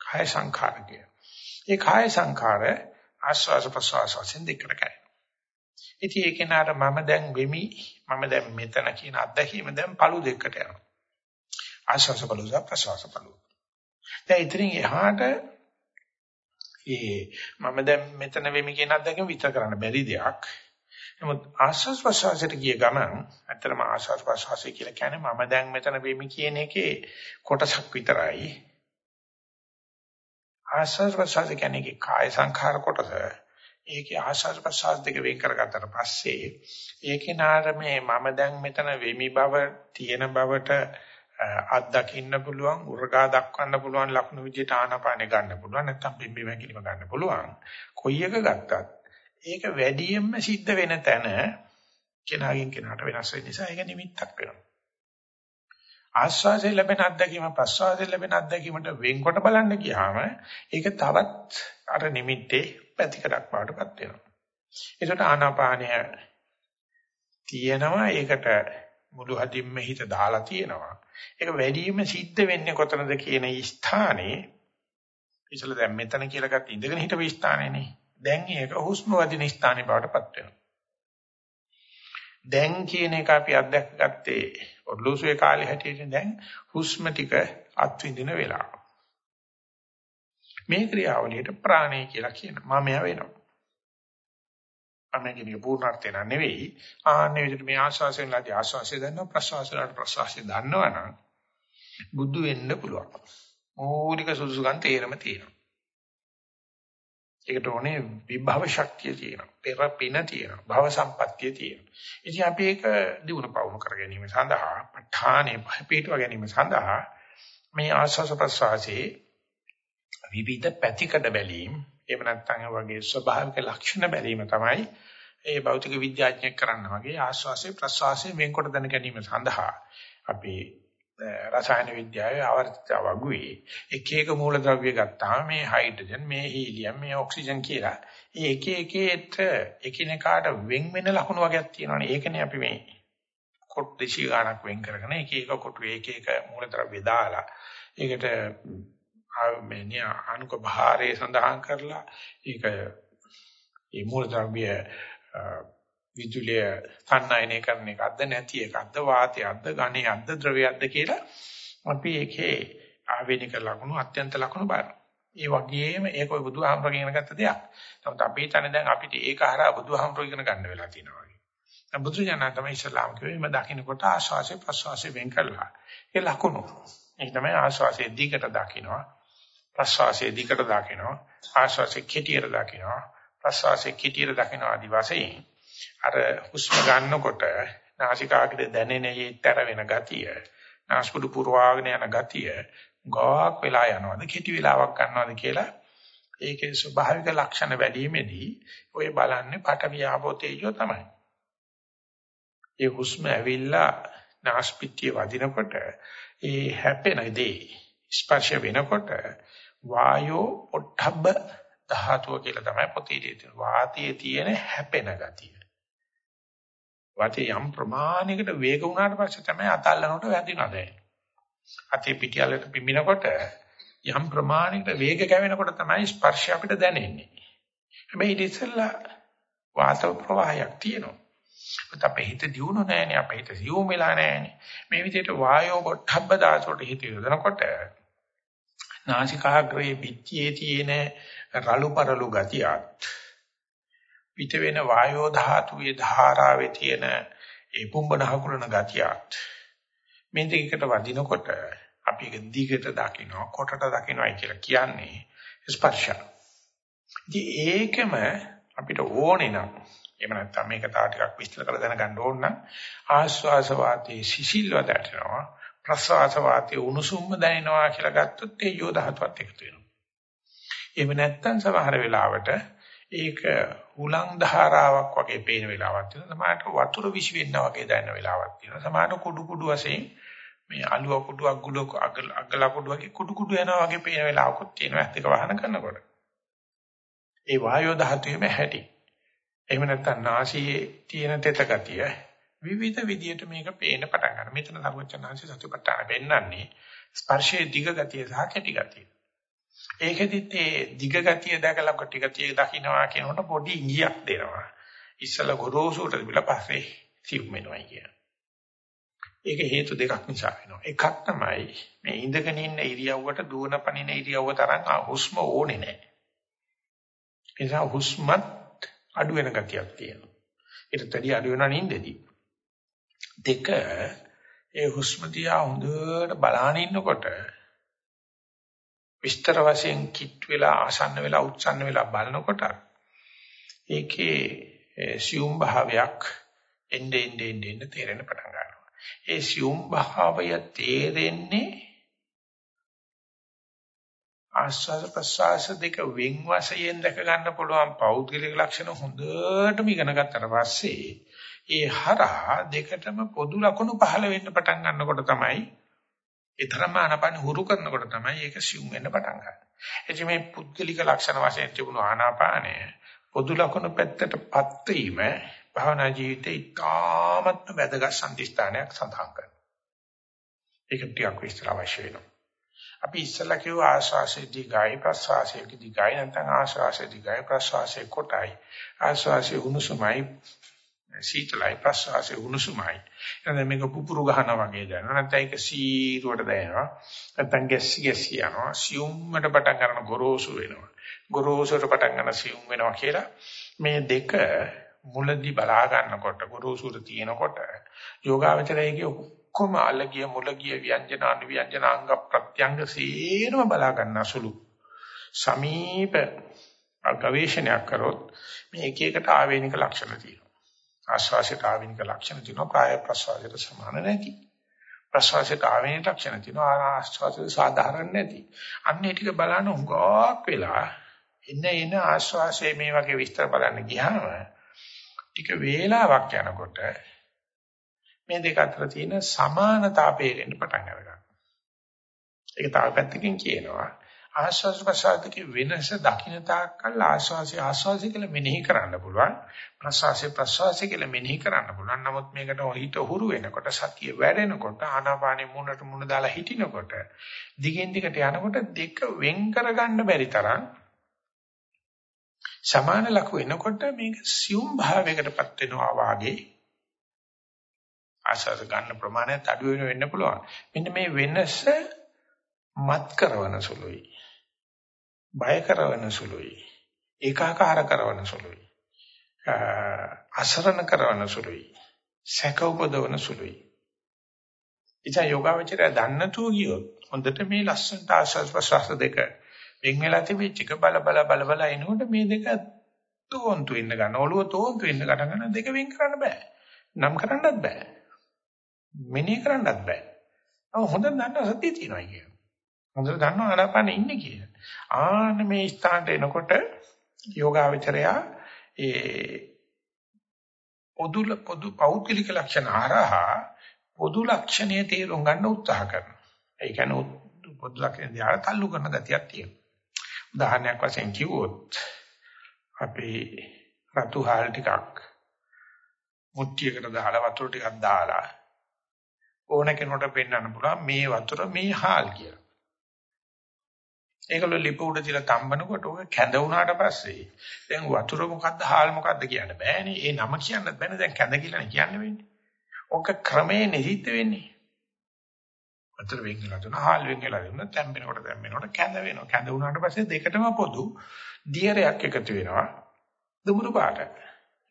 කාය සංඛාර කිය. ඒ කාය සංඛාර ආස්වාස ප්‍රසවාස වශයෙන් දෙකට කැයි. ඉතින් ඒකේ නාර මම දැන් වෙමි මම දැන් මෙතන කියන අත්දැකීම දැන් පළු දෙකට යනවා. ආශ්වාස බලුසා ප්‍රශ්වාස බලු. දැන් ඉතින් එහාට ඒ මම දැන් මෙතන වෙමි කියන අත්දැකීම විතර කරන්න බැරි දෙයක්. නමුත් ආශ්වාස ප්‍රශ්වාසයට ගිය ගමන් ඇත්තටම ආශ්වාස ප්‍රශ්වාසය කියලා කියන්නේ මම දැන් මෙතන වෙමි කියන එකේ කොටසක් විතරයි. ආශ්වාස ප්‍රශ්වාස කියන්නේ කාය සංඛාර කොටස. ඒකේ ආශාස ප්‍රසාර දෙක වෙන් කරගත්තට පස්සේ ඒකේ නාරමේ මම දැන් මෙතන වෙමි බව තියෙන බවට අත් දකින්න පුළුවන් උරගා දක්වන්න පුළුවන් ලක්ෂණ විදිහට ආනාපානෙ ගන්න පුළුවන් නැත්නම් පිම්බි මැකිලිම ගන්න පුළුවන් කොයි එක ගත්තත් ඒක වැඩියෙන්ම සිද්ධ වෙන තැන කෙනාගෙන් කෙනාට වෙනස් වෙන නිසා ඒක නිමිත්තක් වෙනවා ආස්වාදයේ ලැබෙන අත්දැකීම ප්‍රසවාදයේ ලැබෙන අත්දැකීමට වෙන්කොට බලන්න ගියාම ඒක තවත් අර නිමිත්තේ පැතිකඩක් බවටපත් වෙනවා. ඒකට ආනාපානය තියෙනවා ඒකට මුළු හදින්ම හිත දාලා තියෙනවා. ඒක වැඩිම සිද්ධ වෙන්නේ කොතනද කියන ස්ථානේ ඉතල දැන් මෙතන කියලා ගත්ත ඉඳගෙන හිටපු ස්ථානේනේ. දැන් ඒක හුස්ම වදින ස්ථානේ බවටපත් වෙනවා. දැන් කියන එක අපි අත්දැකගත්තේ ඔර්ලෝසුවේ කාලේ හැටියට දැන් හුස්ම ටික අත්විඳින වෙලාව. මේ ක්‍රියාවලියට ප්‍රාණය කියලා කියනවා. මම වෙනවා. අමෙකිනිය පූර්ණාර්ථය නෙවෙයි. ආන්නේ විදිහට මේ ආශාසයෙන් ලදී ආශාසය දන්නවා ප්‍රසවාසයට ප්‍රසවාසය දන්නවනම් බුදු වෙන්න පුළුවන්. මූලික සුසුකම් තේරම තියෙනවා. ඒකට ඕනේ විභව ශක්තිය තියෙනවා. පෙර පින තියෙනවා. භව සම්පත්තිය තියෙනවා. ඉතින් අපි ඒක දිනු පවුණු කර ගැනීම සඳහා, ප ဋ ාණේ පිටව ගැනීම සඳහා මේ ආස්වාස ප්‍රසවාසයේ විවිධ පැතිකඩ බැලීම් එහෙම නැත්නම් වගේ ස්වභාවික ලක්ෂණ බැලීම තමයි ඒ භෞතික විද්‍යාඥයෙක් කරන්න වගේ ආස්වාසේ ප්‍රස්වාසයේ වෙන්කොට දැන ගැනීම සඳහා අපි රසායන විද්‍යාවේ ආවර්තිත වගුවේ. එක එක මූලද්‍රව්‍ය ගත්තාම මේ හයිඩ්‍රජන් මේ හීලියම් මේ ඔක්සිජන් කියලා ඒ එක එකේට එකිනෙකාට වෙන් වෙන ලක්ෂණ වර්ගයක් තියෙනවානේ. ඒකනේ අපි මේ කොට දෙශී ගණක් වෙන් කරගෙන එක එක කොට එක එක මූලද්‍රව්‍ය දාලා ඒකට මේ නිය අනුක භාරයේ සඳහන් කරලා ඒක මේ මූල ද්‍රව්‍ය විදුලිය තන්නයනේ කරන එකක්ද නැති එකක්ද වාතයක්ද ඝණයක්ද ද්‍රවයක්ද කියලා අපි ඒකේ ආවේනික ලක්ෂණ අත්‍යන්ත ලක්ෂණ බලනවා. ඒ වගේම ඒක ඔය බුදුහාමර ඉගෙන ගත්ත දෙයක්. නමුත් අපි හිතන්නේ දැන් අපිට ඒක හරහා බුදුහාමර ඉගෙන ගන්න වෙලා තියෙනවා වගේ. දැන් බුදුජානක තමයි ඉස්ලාම් කිව්වේ මේ දකින්නකොට ආශ්වාසය ප්‍රශ්වාසය වෙන් කළා. ඒ ලකුණු. ඒක තමයි ආශ්වාසයේ දිගට දකින්නවා. ප්‍රශ්වාසයේ දිකට දකිනවා ආශ්වාසයේ කෙටියට දකිනවා ප්‍රශ්වාසයේ කෙටියට දකිනවා ආදි වශයෙන් අර හුස්ම ගන්නකොට නාසිකාග්‍රේ දැනෙන ඊතර වෙන ගතිය නාස්පුඩු පුරවාගෙන යන ගතිය ගාක් වෙලා යනවාද කෙටි වෙලාවක් ගන්නවාද කියලා ඒකේ ස්වභාවික ලක්ෂණ වැඩිමේදී ඔය බලන්නේ පඨවි ආපෝ තේජෝ තමයි. ඒ හුස්ම ඇවිල්ලා නාස්පිටිය වදිනකොට ඒ හැපෙන දේ ස්පර්ශ වෙනකොට වායෝ පොට්ටබ්බ ධාතුව කියලා තමයි පොතේ තියෙන්නේ. වාතයේ තියෙන හැපෙන ගතිය. වාතය යම් ප්‍රමාණයකට වේග වුණාට පස්සේ තමයි අතල්ලනකොට වැදිනවා දැනෙන්නේ. අතේ පිටියලට පිඹිනකොට යම් ප්‍රමාණයකට වේග කැවෙනකොට තමයි ස්පර්ශය අපිට දැනෙන්නේ. හැබැයි ඊට ඉස්සෙල්ලා වාත ප්‍රවාහයක් තියෙනවා. ඒත් අපේ හිත දියුණු නැහැනේ අපේ හිත සියුම් වෙලා නැහැනේ. මේ විදිහට වායෝ පොට්ටබ්බ දාසෝට හිත යොදනකොට නාසිකාග්‍රේ පිටියේ තියෙන රළු පරළු ගතියත් පිට වෙන වායෝ ධාතුවේ ධාරාවේ තියෙන ඒ පුම්බන හකුලන ගතියත් මේ දෙකකට වදිනකොට අපි ඒක දිගට දකින්නවා කොටට දකින්නයි කියලා කියන්නේ ස්පර්ශය. ඉතින් ඒකම අපිට ඕනේ නම් එහෙම නැත්නම් මේක තා ටිකක් විස්තර කරලා දැනගන්න ඕන නම් ආස්වාස වාතයේ සිසිල්ව දැටෙනවා ප්‍රසවාස වාතයේ උණුසුම්ම දැනෙනවා කියලා ගත්තොත් ඒ යෝධහත්වත් එකතු වෙනවා. එහෙම නැත්නම් සමහර වෙලාවට ඒක හුලං ධාරාවක් වගේ පේන වෙලාවක් තියෙනවා. සමහරට වතුර විශ් වෙනවා වගේ දැනෙන වෙලාවක් තියෙනවා. සමහරට කුඩු කුඩු වශයෙන් මේ අලුව කුඩු අග්ගුල අග්ගල කුඩු වගේ කුඩු කුඩු යනවා වගේ පේන වෙලාවකුත් තියෙනවා. ඒක වහන කරනකොට. ඒ වායෝ ධාතුවේම හැටි. එහෙම නැත්නම් නාසයේ තියෙන තෙත ගතිය විවිධ විදියට මේක පේන්න පටන් ගන්නවා. මෙතන සර්වචනාංශي සතිපට්ඨාන පෙන්නන්නේ ස්පර්ශයේ දිග ගතිය සහ කෙටි ගතිය. ඒකෙදිත් ඒ දිග ගතිය දැකලා කොටි ගතිය දකින්නවා කියනකොට පොඩි ඉඟියක් දෙනවා. ඉස්සලා ගොරෝසුට තිබිලා පස්සේ සිව් වෙනවා කියන. ඒක හේතු දෙකක් නිසා වෙනවා. එකක් තමයි මේ ඉඳගෙන ඉන්න ඉරියව්වට දුවන පනින ඉරියව්ව තරම් හුස්ම ඕනේ නැහැ. ඒ නිසා හුස්මත් අඩු වෙන ගතියක් තියෙනවා. ඊට තඩි අඩු වෙනා නින්දෙදී. දෙක ඒ හුස්ම දිහා හොඳට බලාගෙන ඉන්නකොට විස්තර වශයෙන් කිට් වෙලා ආසන්න වෙලා උත්සන්න වෙලා බලනකොට ඒකේ සියුම් භාවයක් එnde ende ende ende තේරෙන පටන් ගන්නවා. ඒ සියුම් භාවය තේරෙන්නේ ආස්වාද ප්‍රසආස දෙක වෙන් වශයෙන් දැක ගන්න පුළුවන් පෞද්ගලික ලක්ෂණ හොඳටම ඉගෙන ගත්තට පස්සේ ඒ හරහා දෙකටම පොදු ලක්ෂණ පහළ වෙන්න පටන් ගන්නකොට තමයි ඊතරම ආනාපාන හුරු කරනකොට තමයි ඒක සිුම් වෙන්න පටන් ගන්නේ. එච මේ පුද්ගලික ලක්ෂණ වශයෙන් තිබුණු ආනාපානය පොදු ලක්ෂණ පැත්තටපත් වීම භවනා ජීවිතේ ඉතාමත්ම වැදගත් සම්දිස්ථානයක් සඳහන් කරනවා. ඒක ටිකක් විස්තර අවශ්‍ය වෙනවා. අපි ඉස්සලා කිව්ව ආශ්වාසයේ දිගයි ප්‍රශ්වාසයේ දිගයි නැත්නම් ආශ්වාසයේ දිගයි ප්‍රශ්වාසයේ කොටයි ආශ්වාසයේ උණුසුමයි සීතලයි ප්‍රශ්වාසයේ උණුසුමයි. එතන මේක පුපුරු ගහනවා වගේ දැනෙනවා. නැත්නම් ඒක සීරුවට දැනෙනවා. නැත්නම් ගැස්සි ගැස්සි යනවා. සියුම්මට පටන් ගන්න ගොරෝසු වෙනවා. ගොරෝසුට පටන් ගන්න සියුම් වෙනවා කියලා මේ දෙක මුලදී බලා ගන්නකොට ගොරෝසුට තියෙනකොට යෝගාවචරයේ ඔක්කොම අලගිය මුලගිය ව්‍යංජන අනුව්‍යංජන අංග ප්‍රත්‍යංග සේරම බලා ගන්නසුළු සමීප ගවේෂණයක් කරොත් මේ එක එකට ආවේනික ලක්ෂණ තියෙනවා. ආශ්වාසයට ආවේනික ලක්ෂණ තියෙනවා කාය ප්‍රශ්වාසයට සමාන නැති. ප්‍රශ්වාසයට ආවේනික ලක්ෂණ තියෙනවා ආශ්වාසයට සාධාරණ නැති. අන්න ඒ ටික බලන හුඟක් වෙලා එන එන ආශ්වාසයේ මේ වගේ විස්තර බලන්න ගියාම ටික වේලාවක් යනකොට මේ දෙක අතර තියෙන සමානතාවයෙන් පටන් ගන්නවා. ඒක තව පැත්තකින් කියනවා. ආශ්වාස ප්‍රශ්වාසයේ වෙනස දකින්න තාක්කල් ආශ්වාසය ආශ්වාසය කියලා මෙනෙහි කරන්න පුළුවන් ප්‍රශ්වාසය ප්‍රශ්වාසය කියලා මෙනෙහි කරන්න පුළුවන් නමුත් මේකට හිත හුරු වෙනකොට සතිය වැඩෙනකොට ආනාපානෙ මුණට මුණ දාලා හිටිනකොට දිගින් දිගට යනකොට දෙක වෙන් කරගන්න බැරි තරම් සමාන ලකුණු එනකොට මේක සියුම් භාවයකටපත් වෙනවා වාගේ ආශාස ගන්න ප්‍රමාණයත් අඩු වෙන වෙන්න පුළුවන්. මෙන්න මේ වෙනස මත් කරවන සුළුයි. බය කරවන සුළුයි. ඒකාකාර කරවන සුළුයි. අසරණ කරවන සුළුයි. සැක උපදවන සුළුයි. ඉතින් යෝගාවචරය දන්නතුව ගියොත් හොඳට මේ ලස්සනට ආශාස ප්‍රසවාස දෙක වෙන් වෙලා තිබිච්ච එක බල බල බල බල එනකොට මේ දෙක තෝන්තු වෙන්න ගන්න ඔළුව තෝන්තු වෙන්න ගන්න දෙක වෙන් කරන්න බෑ. නම් කරන්නත් බෑ. මෙනෙහි කරන්නත් බෑ. ඔව් හොඳට දන්නවා සතිය තියෙනවා කියන. හොඳට දන්නවා ආනාපානෙ ඉන්නේ කියන. ආන්න මේ ස්ථානට එනකොට යෝගාවචරයා ඒ පොදු පොදු පෞද්ගලික ලක්ෂණ ආරහා පොදු ලක්ෂණයේ තේරුම් ගන්න උත්සාහ කරනවා. ඒ කියන්නේ පොදු ලක්ෂණ දිහා තල්ලු කරන ගතියක් තියෙනවා. උදාහරණයක් වශයෙන් කිව්වොත් අපි රතු හාල් ටිකක් මුට්ටියකට දාලා වතුර ටිකක් දාලා ඕන කෙනෙකුට පෙන්වන්න පුළුවන් මේ වතුර මේ හාල් කියලා. ඒකවල ලිප උඩ තියලා තම්බනකොට ඔක කැඳ වුණාට පස්සේ දැන් වතුර මොකද්ද හාල් මොකද්ද කියන්න බෑනේ. ඒ නම කියන්නත් බෑනේ. දැන් කැඳ කියලා කියන්න වෙන්නේ. ඔක ක්‍රමේ නිහිත වෙන්නේ. වතුර වෙන් වෙලා දුන හාල් වෙන් වෙලා දුන තැම්බෙනකොට තැම්බෙනකොට කැඳ වෙනවා. කැඳ වුණාට පස්සේ දෙකටම පොදු දියරයක් එකතු වෙනවා. දුමුරු පාට.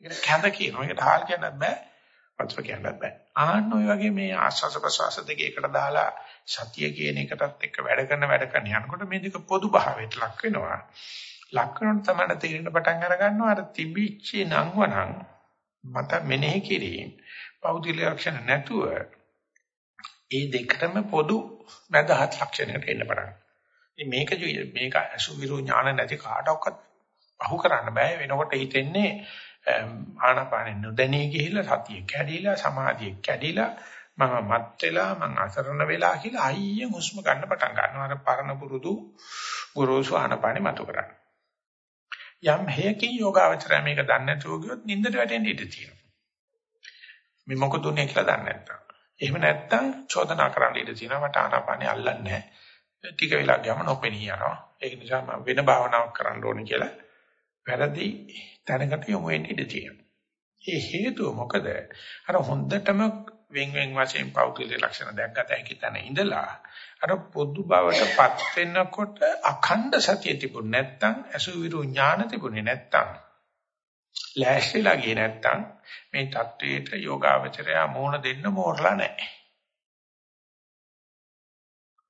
ඒකට කැඳ කියනවා. ඒකට හාල් කියන්නත් බෑ. වතුර කියන්නත් බෑ. ආන්න ඔය වගේ මේ ආස්වාස ප්‍රසවාස දෙක එකට දාලා සතිය කියන එකටත් එක්ක වැඩ කරන වැඩ කරන යනකොට මේ දෙක පොදු භාවයට ලක් වෙනවා. ලක් වෙනකොට තමයි තේරෙන පටන් අර ගන්නවා අර තිබිච්ච නංවනම් මත මෙනෙහි කිරීම. පෞද්ගල ලක්ෂණ නැතුව ඒ දෙකටම පොදු මදහත් ලක්ෂණයකට එන්න පටන් මේක මේක අසුවිරු ඥාන නැති කාටවත් අහු කරන්න බෑ වෙනකොට හිතෙන්නේ ආනාපානෙ නොදැනී ගිහිල්ලා සතිය කැඩිලා සමාධිය කැඩිලා මම මත් වෙලා මං අසරණ වෙලා කියලා අයියෙන් හුස්ම ගන්න පටන් ගන්නවා. අර පරණ පුරුදු ගුරුසු ආනාපානෙ මතු කරන්නේ. යම් හේකින් යෝගාවචරය මේක දන්නේ නැතුව ගියොත් නින්දට වැටෙන්න ඉඩ තියෙනවා. මේ මොකද උනේ කියලා දන්නේ නැත්තම්. එහෙම නැත්තම් චෝදනා කරන්න ඉඩ තියෙනවා. මට ආනාපානෙ අල්ලන්නේ නැහැ. ටික වෙලා ගියාම නොපෙනී යනවා. ඒක නිසා මම වෙන භාවනාවක් කරන්න ඕනේ කියලා වැරදි තැනකට යොමු වෙන්න ඉඩ තියෙනවා. ඒ හේතුව මොකද? අර හොඳටම වෙන් වෙන් වශයෙන් පෞද්ගලික ලක්ෂණ දැක්ගත හැකි තැන ඉඳලා අර පොදු බවටපත් වෙනකොට අඛණ්ඩ සතිය තිබුණ නැත්නම් අසුවිරු ඥාන තිබුණේ නැත්නම් ලෑස්තිලා ගියේ නැත්නම් මේ தത്വයට යෝගාවචරය මෝණ දෙන්න මෝරලා නැහැ.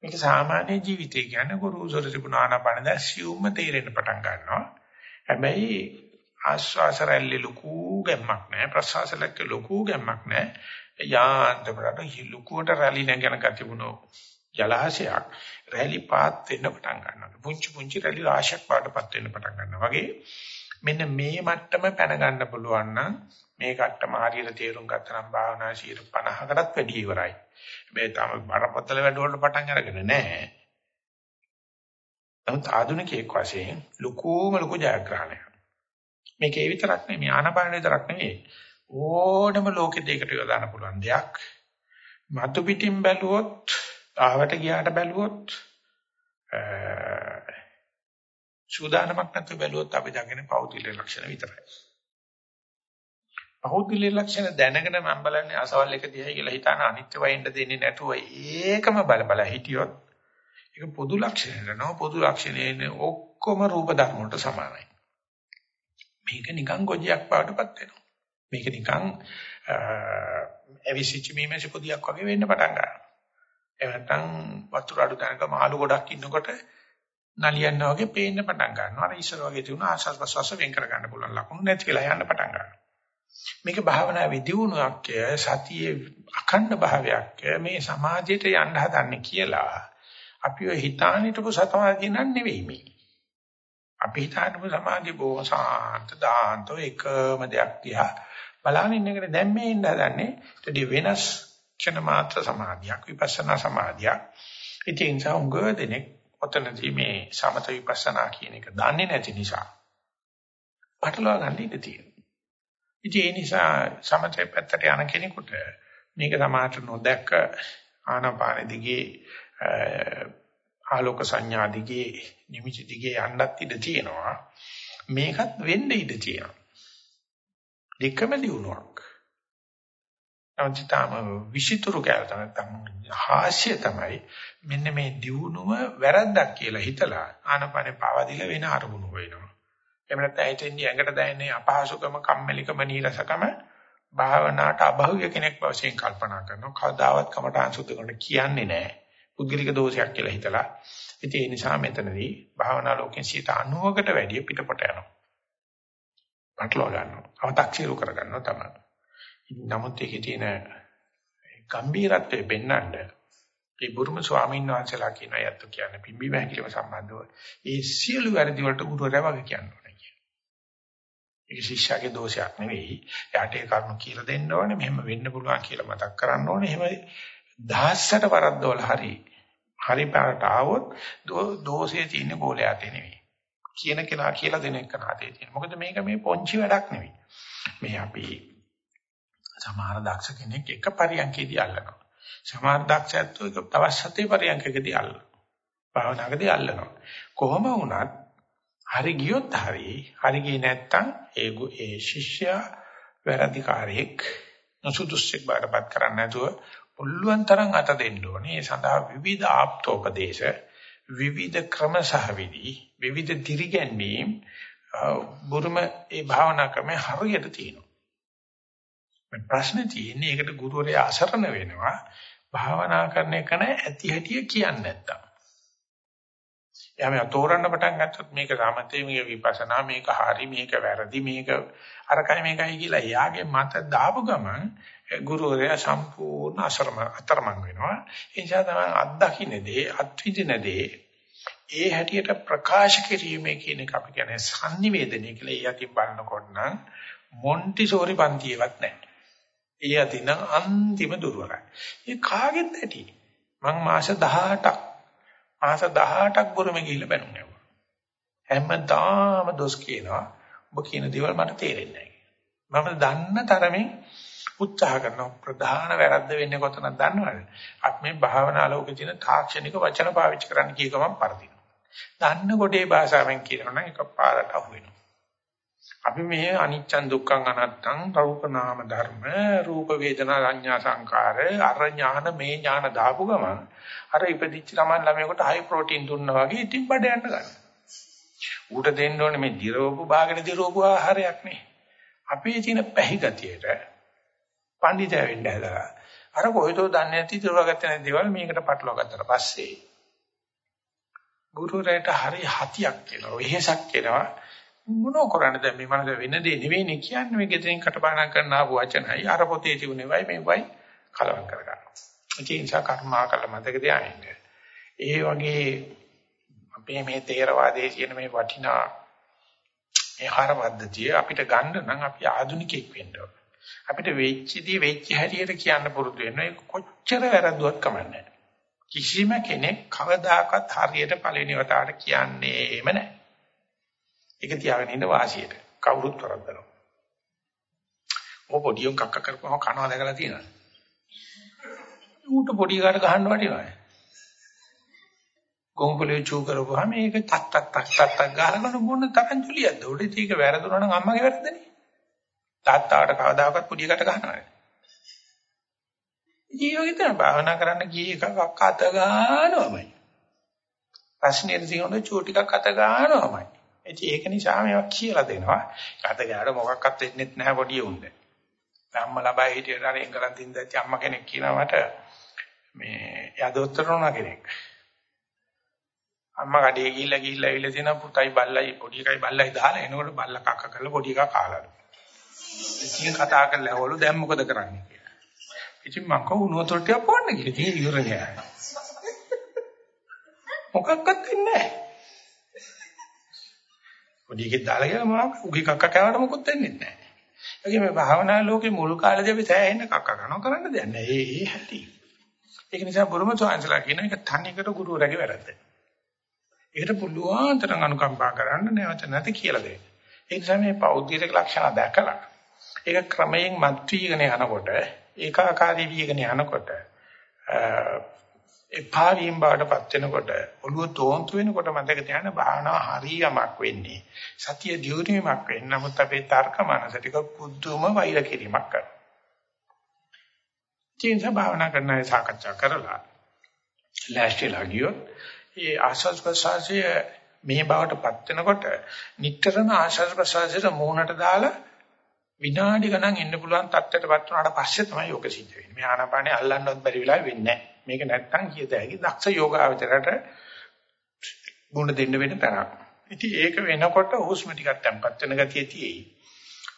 මේක සාමාන්‍ය ජීවිතේ කියන්නේ ගුරුසොර තිබුණ ආනාපාන දැන් සියුම්ම තේරෙන්න පටන් ගන්නවා. හැබැයි ආශ්වාස රැල්ල ලොකු ගැම්මක් නැහැ ප්‍රශ්වාස රැල්ල ලොකු ගැම්මක් නැහැ යාන්තමකට ලොකුවට රැලි නැගෙන ගතිබුණෝ ජලාශයක් රැලි පාත් වෙන්න පටන් ගන්නවා. පුංචි පුංචි රැලි රාශියක් පාටපත් වෙන්න පටන් ගන්නවා. වගේ මෙන්න මේ මට්ටම පැන ගන්න පුළුවන් නම් මේ කට්ටම හරියට තේරුම් ගත්තනම් භාවනා 50කටත් වැඩි ඉවරයි. හැබැයි තාම බරපතල වැඩවල පටන් අරගෙන නැහැ. නමුත් ආධුනිකයෙක් වශයෙන් ලකෝම ලකෝ ජයග්‍රහණයක්. මේකේ විතරක් නෙමෙයි ආනපාන විතරක් නෙමෙයි. ඕනම ලෝකෙ දෙයකට යොදාන්න පුළුවන් දෙයක්. මතු පිටින් බැලුවොත් ආවට ගියාට බැලුවොත් සූදානමක් නැතුව බැලුවොත් අපි දකින්නේ පෞද්ගලික ලක්ෂණ විතරයි. පෞද්ගලික ලක්ෂණ දැනගෙන මම බලන්නේ අසවල් එක දිහා කියලා හිතාන අනිත්‍ය වයින්ද දෙන්නේ නැතුව ඒකම බල බල හිටියොත් ඒක පොදු ලක්ෂණයක් නෝ පොදු ලක්ෂණයේ ඔක්කොම රූප ධර්ම වලට සමානයි. මේක නිකන් ගොජියක් පාටපත් වෙනවා. මේක නිකන් ඇවිසිච්ච මීමැසි පොදියක් වගේ වෙන්න පටන් ගන්නවා. එහෙම නැත්නම් වතුර අඩු තැනක මාළු ගොඩක් ඉන්නකොට නලියන්න වගේ පේන්න පටන් ගන්නවා. අර ඉස්සර වගේ තියුණා ආශස් ප්‍රසවාස වෙන් කර ගන්න පුළුවන් ලකුණු නැති වෙලා යන්න පටන් ගන්නවා. මේක භාවනාවේ දියුණුවක් සතියේ අඛණ්ඩ භාවයක් මේ සමාජයට යන්න හදන්නේ කියලා අපි ඔය හිතාන හිටපු සමාධිය නන් නෙවෙයි මේ. අපි හිතානපු සමාධිය බොහොම සාන්ත දාන්තෝ එකම දෙයක් තියා බලන්න ඉන්න එකට දැන් මේ ඉන්න හදන්නේ ඊට වෙනස් ක්ෂණ මාත්‍ර සමාධියක් විපස්සනා සමාධියක්. ඉතින් සාංග දෙනෙක් ඔතනදී මේ සමත විපස්සනා කියන එක දන්නේ නැති නිසා පටලවා ගන්න ඉඩ තියෙනවා. ඉතින් ඒ නිසා සමතේ පැත්තට යන කෙනෙකුට මේක සමාහට නොදැක්ක ආනාපාන දිගේ ආලෝක සංඥා දිගේ නිමිති දිගේ යන්නත් ඉඩ තියෙනවා. මේකත් වෙන්න ඉඩ තියෙනවා. දෙකම දිනුවක්. නමුත්තාම විචිතුරු කියලා නැත්නම් හාස්‍ය තමයි මෙන්න මේ දිනුව වැරද්දක් කියලා හිතලා ආනපනේ පාවදිලා වෙන අරමුණු වෙනවා. එහෙම නැත්නම් හිතෙන්දී ඇඟට දැනෙන අපහසුකම, කම්මැලිකම, නීරසකම භාවනාවට අභෞවිය කෙනෙක් වශයෙන් කල්පනා කරනවා. කවදාවත් කමට අංශුද්ධ කරන්න කියන්නේ නැහැ. පුද්ගලික දෝෂයක් කියලා හිතලා. ඉතින් ඒ නිසා මෙතනදී භාවනා ලෝකෙන් 90කට වැඩිය පිටපොට යනවා. පටලවා ගන්නවා. අව탁සිරු කර ගන්නවා තමයි. නමුත් ඒකේ තියෙන ගම්බීරත්වය පෙන්වන්න ඒ බුරුම ස්වාමීන් වහන්සේලා කියන අයත් කියන්නේ පිම්බීම හැකිලිම සම්බන්ධව ඒ සියලු වැරදි වලට ගුරුවරයා වගේ කියනවා කියන. ඒක ශිෂ්‍යයාගේ දෝෂයක් නෙවෙයි. එයාට ඒ කරුණු කියලා දෙන්න ඕනේ. මෙහෙම වෙන්න පුළුවන් කියලා මතක් කරන්න ඕනේ. එහෙම දහස්සට වරද්දවල හරි හරි පාරට ආවොත් දෝෂයේ තියෙන ගෝලයාට නෙවෙයි. කියන කෙනා කියලා දෙන එක නාතේ තියෙන. මොකද මේක මේ පොන්චි වැඩක් නෙවෙයි. මේ අපි සමහර දක්ෂ කෙනෙක් එක පරියන්කේදී අල්ලනවා. සමහර දක්ෂයත් එක තවත් සතේ පරියන්කකදී අල්ලනවා. භාවනාවකදී අල්ලනවා. කොහොම වුණත් හරි ගියොත් හරි හරි ගියේ නැත්තම් ඒ ඒ ශිෂ්‍යයා වැරදිකාරයෙක් නසුදුස්සෙක් බාරපත් කරන්න නැතුව පුළුවන් තරම් අත දෙන්න ඕනේ. ඒ සඳහා විවිධ ආප්තෝපදේශ විවිධ ක්‍රම සහ විදි විවිධ දිරිගැන්වීම් බුරුම ඒ භාවනා ක්‍රමේ හරියට තියෙනවා. මේ ප්‍රශ්නේ තියෙන්නේ ඒකට ගුරුවරයා අසරණ වෙනවා භාවනා කරන එක නෑ ඇති හැටිය කියන්නේ නැත්තම්. එයා මේ තෝරන්න පටන් ගත්තොත් මේක සමතේ මේක විපස්සනා මේක හරි මේක වැරදි මේක අරකයි මේකයි කියලා එයාගේ මත දාපු ගමන් ගුරුවරයා සම්පූර්ණ අසරම අතරමං වෙනවා. ඒ නිසා තමයි අත්දකින්නේ අත්විඳිනදී ඒ හැටියට ප්‍රකාශ කිරීමේ කියන එක අපි කියන්නේ sannivedanaye කියලා. ඒ යටින් බලනකොට නම් මොන්ටිසෝරි පන්තියවත් නැහැ. ඒ අතින අන්තිම දුර්වලයි. ඒ කාගෙත් ඇති. මං මාස 18ක් මාස 18ක් බුරුමේ ගිහිල්ලා බැනුම් හැමදාම දොස් කියනවා. ඔබ කියන දේවල් මට තේරෙන්නේ නැහැ. මම දන්න තරමින් උත්සාහ කරන ප්‍රධාන වැරද්ද වෙන්නේ කොතනද දන්නවද? අපි මේ භාවනා ලෝකේ තියෙන තාක්ෂණික වචන පාවිච්චි කරන්න කිය ගමන් පරදිනවා. දන්න කොටේ භාෂාවෙන් කියනවා නම් එකපාරට අහු වෙනවා. අපි මේ අනිච්චන් දුක්ඛං අනත්තං රූප නාම ධර්ම රූප වේදනා සංඥා සංකාර අර ඥාන මේ ඥාන දාපු ගමන් අර ඉපදිච්ච ළමන් ළමයෙකුට හයි ප්‍රෝටීන් දුන්නා වගේ ඉතින් බඩ යන්න ගන්නවා. ඌට දෙන්න ඕනේ මේ දිරවපු භාගන දිරවපු ආහාරයක් නේ. අපේ තියෙන පැහිගතියට පඬිතය වෙන්න හදලා අර කොහෙදෝ දන්නේ නැති දිරවගත්තේ නැති දේවල් මේකට පටලවා ගත්තට පස්සේ ගුරුරයට හරි හතියක් කියලා වෙහසක් කියලා මොනෝ කරන්නේ දැන් මේ මනස වෙන දේ නෙවෙයිනේ කියන්නේ මේ ගෙදරින් කටපාඩම් කරන ආපු වචනයි අර පොතේ තිබුණේ වයි මේ වයි කලවම් කරගන්නවා. ඒ නිසා කර්මා කළ මතක තියාගන්න. ඒ වගේ අපේ මේ තේරවාදයේ කියන මේ වටිනා මේ ආහාර පද්ධතිය අපිට ගන්න නම් අපි ආධුනිකෙක් වෙන්න ඕන. අපිට වෙච්ච දේ වෙච්ච හැටියට කියන්න පුරුදු වෙන්න ඒක කොච්චර වැරදුවත් කමන්නේ කිසිම කෙනෙක් කවදාකවත් හරියට පළවෙනි වතාවට කියන්නේම නැහැ. ඒක තියාගෙන ඉන්න වාසියට කවුරුත් වරද්දනවා. ඔය පොඩියොන් කක්ක කරපුවම කනවා දැකලා තියෙනවා. ඌට පොඩි කාට ගහන්න වටිනවා. ගොම්පලේ චූ කරපුවාම මේක තක් තක් තක් තක් තක් ගහනකොට මොන තරම් ජුලියක්ද? උඩේ තීක වැරදුනා නම් අම්මගේ වැරද්දනේ. තාත්තාට කවදාකවත් පොඩියකට ගහනවා. ජීවිතේ තමයි භාවනා කරන්න ගිය එකක් අත ගන්නවමයි. ප්‍රශ්නේ තියෙන චූ ටිකක් අත ගන්නවමයි. ඒක නිසා මේවා කියලා දෙනවා. අත ගාඩ මොකක්වත් වෙන්නේ නැහැ පොඩි උන්ද. අම්මා ලබා හිටියට අර එංගලන්තින් දැච්ච අම්මා කෙනෙක් කියනවා මට මේ යදොත්තර නෝනා කෙනෙක්. අම්මා කඩේ ගිහිල්ලා ගිහිල්ලා ඇවිල්ලා තියෙන පුතයි බල්ලයි පොඩි එකයි බල්ලයි දාලා එනකොට බල්ලා කක්ක කරලා පොඩි එකා කාලා. ඉතින් කතා කරලා ඇහවලු දැන් මොකද කරන්නේ කියලා. ඉතින් මම කව උණු වතුර ටිකක් පොන්න කියලා. ඉතින් ඉවර නෑ. මොකක්වත් වෙන්නේ නෑ. පොඩි එකෙක් දාලා ගියා මම උගේ කක්ක කෑවට මොකොත් වෙන්නේ නෑ. ඒකේ මේ භාවනා ලෝකේ මුල් කාලේදී අපි සෑහෙන්න කක්ක කරනවා කරන්න දෙයක් නෑ. ඒ ඒ හැටි. ඒක නිසා බුරුම සෝයන්සලා කියන එක තනිකර ගුරුවරගේ වැරද්ද. ඒකට පුළුවන් තරම් අනුකම්පා කරන්න නැවත නැති කියලා දෙන්න. ඒ නිසා මේ පෞද්ගලික ලක්ෂණ දැකලා ඒක ක්‍රමයෙන් මත් වීගෙන යනකොට ඒකාකාරී වීගෙන යනකොට එපා වීම බවටපත් වෙනකොට ඔළුව තෝන්තු වෙනකොට මතක තියාගන්න භාවනාව හරියමක් වෙන්නේ. සතිය දියුණුවමක් වෙන්නේ. නමුත් අපේ තර්ක මනස ටික පුදුම වෛර කිරීමක් කරනවා. චින්ත භාවනා කරන අය සාකච්ඡා කරලා ලෑස්තිලා ගියොත් ඒ ආශස් ප්‍රසාසය මේ බවටපත් වෙනකොට නිටතරම ආශස් ප්‍රසාසයට මූණට දාලා විනාඩි ගණන් ඉන්න පුළුවන් තත්ත්වයටපත් වුණාට පස්සේ තමයි යෝග සිද්ධ වෙන්නේ. මේ ආනාපානේ අල්ලන්නවත් බැරි වෙලාවෙ වෙන්නේ නැහැ. මේක නැත්තම් කියත හැකි දක්ෂ යෝගාවචරයට ගුණ දෙන්න වෙන තරම්. ඉතින් ඒක වෙනකොට හුස්ම ටිකක් තැම්පත් වෙන ගතිය තියෙයි.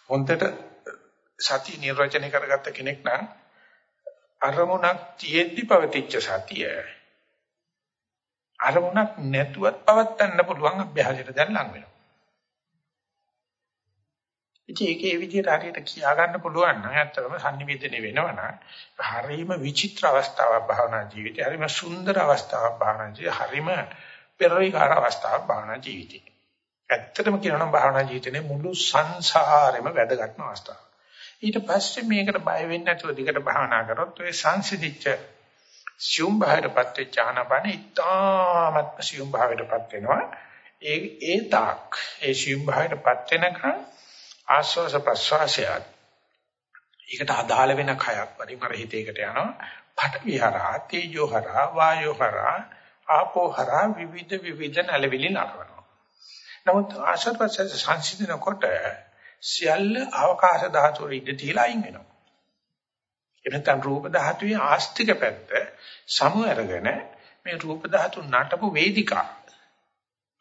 හොන්දට සති නිර්වචනය කරගත්ත කෙනෙක් නම් අරමුණක් තියෙද්දි පවතිච්ච සතිය අරමුණක් නැතුවත් පවත්වන්න පුළුවන් අභ්‍යාසයට දැන් ලඟ වෙනවා. ඉතින් ඒකේ විදිහට හරියට කියා ගන්න පුළුවන් නම් ඇත්තටම sannivedana වෙනවනම් හරීම විචිත්‍ර අවස්ථාවක් භාවනා ජීවිතේ හරීම සුන්දර අවස්ථාවක් භාවනා ජීවිතේ හරීම පෙරවිකාර අවස්ථාවක් භාවනා ජීවිතේ. ඇත්තටම කියනවා නම් භාවනා ජීවිතේ මුළු සංසාරෙම වැදගත්ම අවස්ථාවක්. ඊට පස්සේ මේකට බය වෙන්නේ නැතුව දිගට භාවනා කරොත් ඔය සංසිඳිච්ච සියුම් භාවයටපත් වෙච්ච ආනාපාන ඉතාමත් සියුම් භාවයටපත් වෙනවා. ඒ ඒ තාක් ඒ සියුම් භාවයටපත් වෙනකන් ආස්වාස ප්‍රස්වාසයත් ඒකට අදාළ වෙන කයක් පරිමර හිතේකට යනවා. පට විහරා, තේජෝ හරා, වායෝ හරා, ආපෝ හරා විවිධ විවිධ නැලවිලි නරවනවා. නමුත් ආශ්‍රත් ප්‍රසස් සංසිඳනකොට සියල්ල අවකාශ ධාතුව ඉඳ තියලා අයින් වෙනවා. එනතන් රූප ධාතුවේ ආස්තික පැත්ත සමු අරගෙන මේ රූප ධාතු නටපු වේදිකා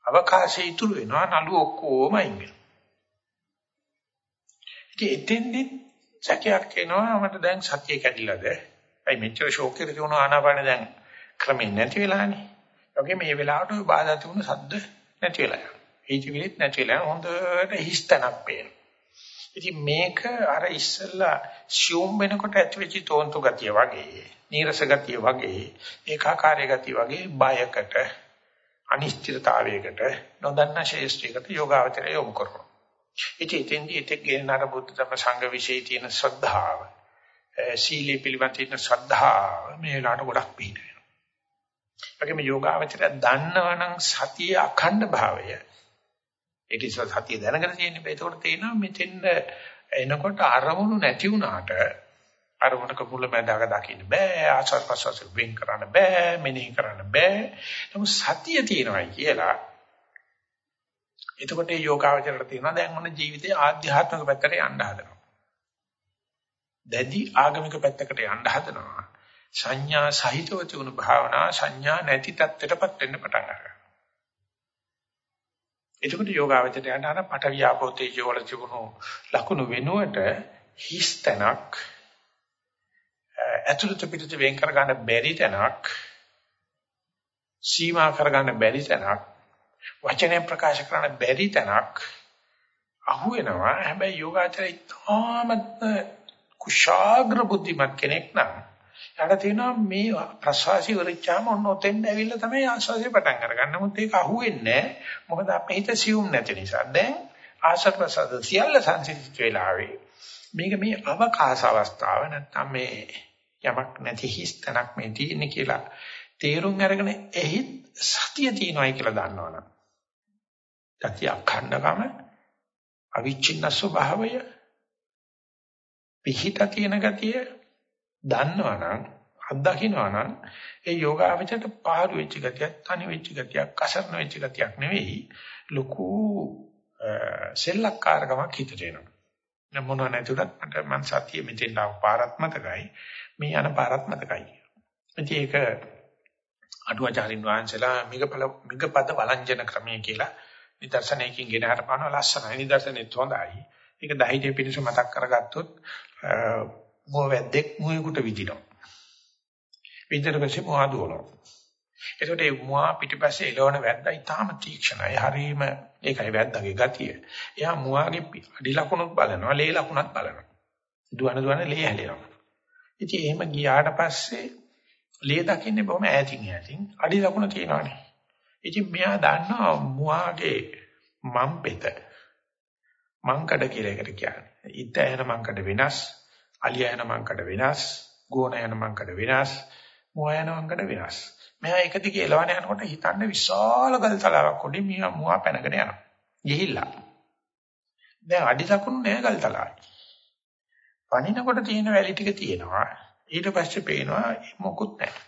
අවකාශයේ ඉතුරු වෙනවා නළු ඔක්කොම අයින් වෙනවා. ඉතින් එතෙන්දි සැකයක් එනවා මට දැන් සතිය කැඩිලාද? අයි මෙච්චර ෂෝක් එකේ තියුණු ආනාපාන දැන් ක්‍රමෙන් නැති වෙලානේ. ඒකේ මේ වෙලාවට ඔය බාධා තිබුණු සද්ද නැති වෙලා යනවා. හිතවිලිත් නැති වෙලා හොඳට හිස්තනක් පේනවා. ඉතින් මේක අර ඉස්සෙල්ලා ෂියුම් වෙනකොට ඇතිවෙච්ච තෝන්තු ගතිය වගේ, නීරස ගතිය වගේ, ඒකාකාරී ගතිය වගේ බයකට, අනිශ්චිතතාවයකට, නොදන්නා ශේෂ්ත්‍රයකට යෝගාවචරය යොමු කරනවා. ඉතින් ඉතින්දී ඉතින් ගෙන අර බුද්ධ ධර්ම සංඝ විශේෂ තියෙන ශ්‍රද්ධාව, සීලේ පිළිබඳ තියෙන ශ්‍රද්ධාව මේ වෙලාවට ගොඩක් පිහිට වෙනවා. ඒකම යෝගාවචරය දන්නවනම් සතිය අඛණ්ඩ භාවය ඒක නිසා සතිය දැනගෙන තියෙන්නේ. ඒකෝට තේනවා මෙතෙන් එනකොට අරමුණු නැති වුණාට අරමුණක මුලැමැදාක දකින්න බෑ. ආසත් පසස් වෙන් කරන්න බෑ. මෙනෙහි කරන්න බෑ. නමුත් සතිය තියෙනවායි කියලා. එතකොට මේ යෝගාවචරයට තියෙනවා දැන් මොන ජීවිතයේ ආධ්‍යාත්මික පැත්තට යන්න හදනවා. දැඩි ආගමික පැත්තකට යන්න හදනවා. සංඥා සහිතව තිබුණු භාවනා සංඥා නැති තත්ත්වයටපත් වෙන්න පටන් ගන්නවා. එතකොට යෝගාවචරයට යන අර පටවියාපෝ තේජෝ වල තිබුණු ලකුණු වෙනුවට හිස්තනක් ඇතුළත පිටත වෙන් කර ගන්න බැරි තැනක් සීමා කර ගන්න බැරි තැනක් වචනේ ප්‍රකාශ කරන්න බැරි තැනක් අහු වෙනවා හැබැයි යෝගාචරය ඉතාමත් කුශාග්‍ර බුද්ධිමත් කෙනෙක් නම් යාට තියෙනවා මේ ප්‍රසවාසී වරිච්චාම ඔන්න ඔතෙන් ඇවිල්ලා තමයි ආශ්වාසය පටන් අරගන්න. නමුත් ඒක අහුවෙන්නේ මොකද අපේ හිත සියුම් නැති නිසා. දැන් ආශ්වාස ප්‍රසවාස සියල්ල සංසිද්ධ වෙලාවේ මේක මේ අවකාශ අවස්ථාව නැත්තම් මේ යමක් නැති හිස්තනක් මේ තියෙන්නේ කියලා තේරුම් අරගෙන එහි සතිය තියෙනවායි කියලා දන්නවනම් සතිය අඛණ්ඩකම අවිච්ඡින්න ස්වභාවය පිහිට තියෙන ගතිය දන්නවනම් අත්දකින්නවනම් ඒ යෝගාවචරයට පාරු වෙච්ච ගතියක්, තනි වෙච්ච ගතියක්, කසරණ වෙච්ච ගතියක් නෙවෙයි ලොකු සෙල්ලක්කාරකමක් හිතට එනවා. දැන් මොනවා නැතුණත් මට මං සතිය මෙතෙන් ආව පාරත්මතකයි මේ යන පාරත්මතකයි. ඉතින් ඒක අටුවාචාරින් වහන්සේලා මිගපල මිගපද වළංජන ක්‍රමය කියලා නිදර්ශනයකින් ගෙන හරපාන ලස්සනයි නිදර්ශනෙත් හොඳයි. ඒක දහිතේ පිණිස මතක් කරගත්තොත් මොහ වැද්දෙක් මොහේකට විදිනවා. විදින පස්සේ මොහ දුවනවා. එතකොට ඒ මොහ පිටිපස්සේ එළවන වැද්දා ඊටාම තීක්ෂණයි. හරීම ඒකයි වැද්දාගේ ගතිය. එයා මොහගේ අඩි ලකුණුත් බලනවා, ලේ ලකුණත් බලනවා. දුවන දුවන ලේ හැලෙනවා. ඉතින් එහෙම ගියාට පස්සේ ලේ දකින්නේ බොහොම ඈතින් ඈතින් අඩි ලකුණ තියෙනවානේ. ඉතින් මෙයා දන්නවා මොහගේ මම් පෙත මංකඩ කියලා එකට කියන්නේ. ඉත ඇන මංකඩ වෙනස් අලිය යන මංකඩ වෙනස්, ගෝණ යන මංකඩ වෙනස්, මුව යන මංකඩ වෙනස්. මෙහා එක දිගේ එලවන යනකොට හිතන්නේ විශාල ගල් තලාවක් උඩින් මියා මුවා පැනගෙන යනවා. ගිහිල්ලා. දැන් අඩි ලකුණු නෑ ගල් තලාවේ. පණිනකොට තියෙන වැලි ටික තියෙනවා. ඊට පස්සේ පේනවා මොකුත් නැහැ.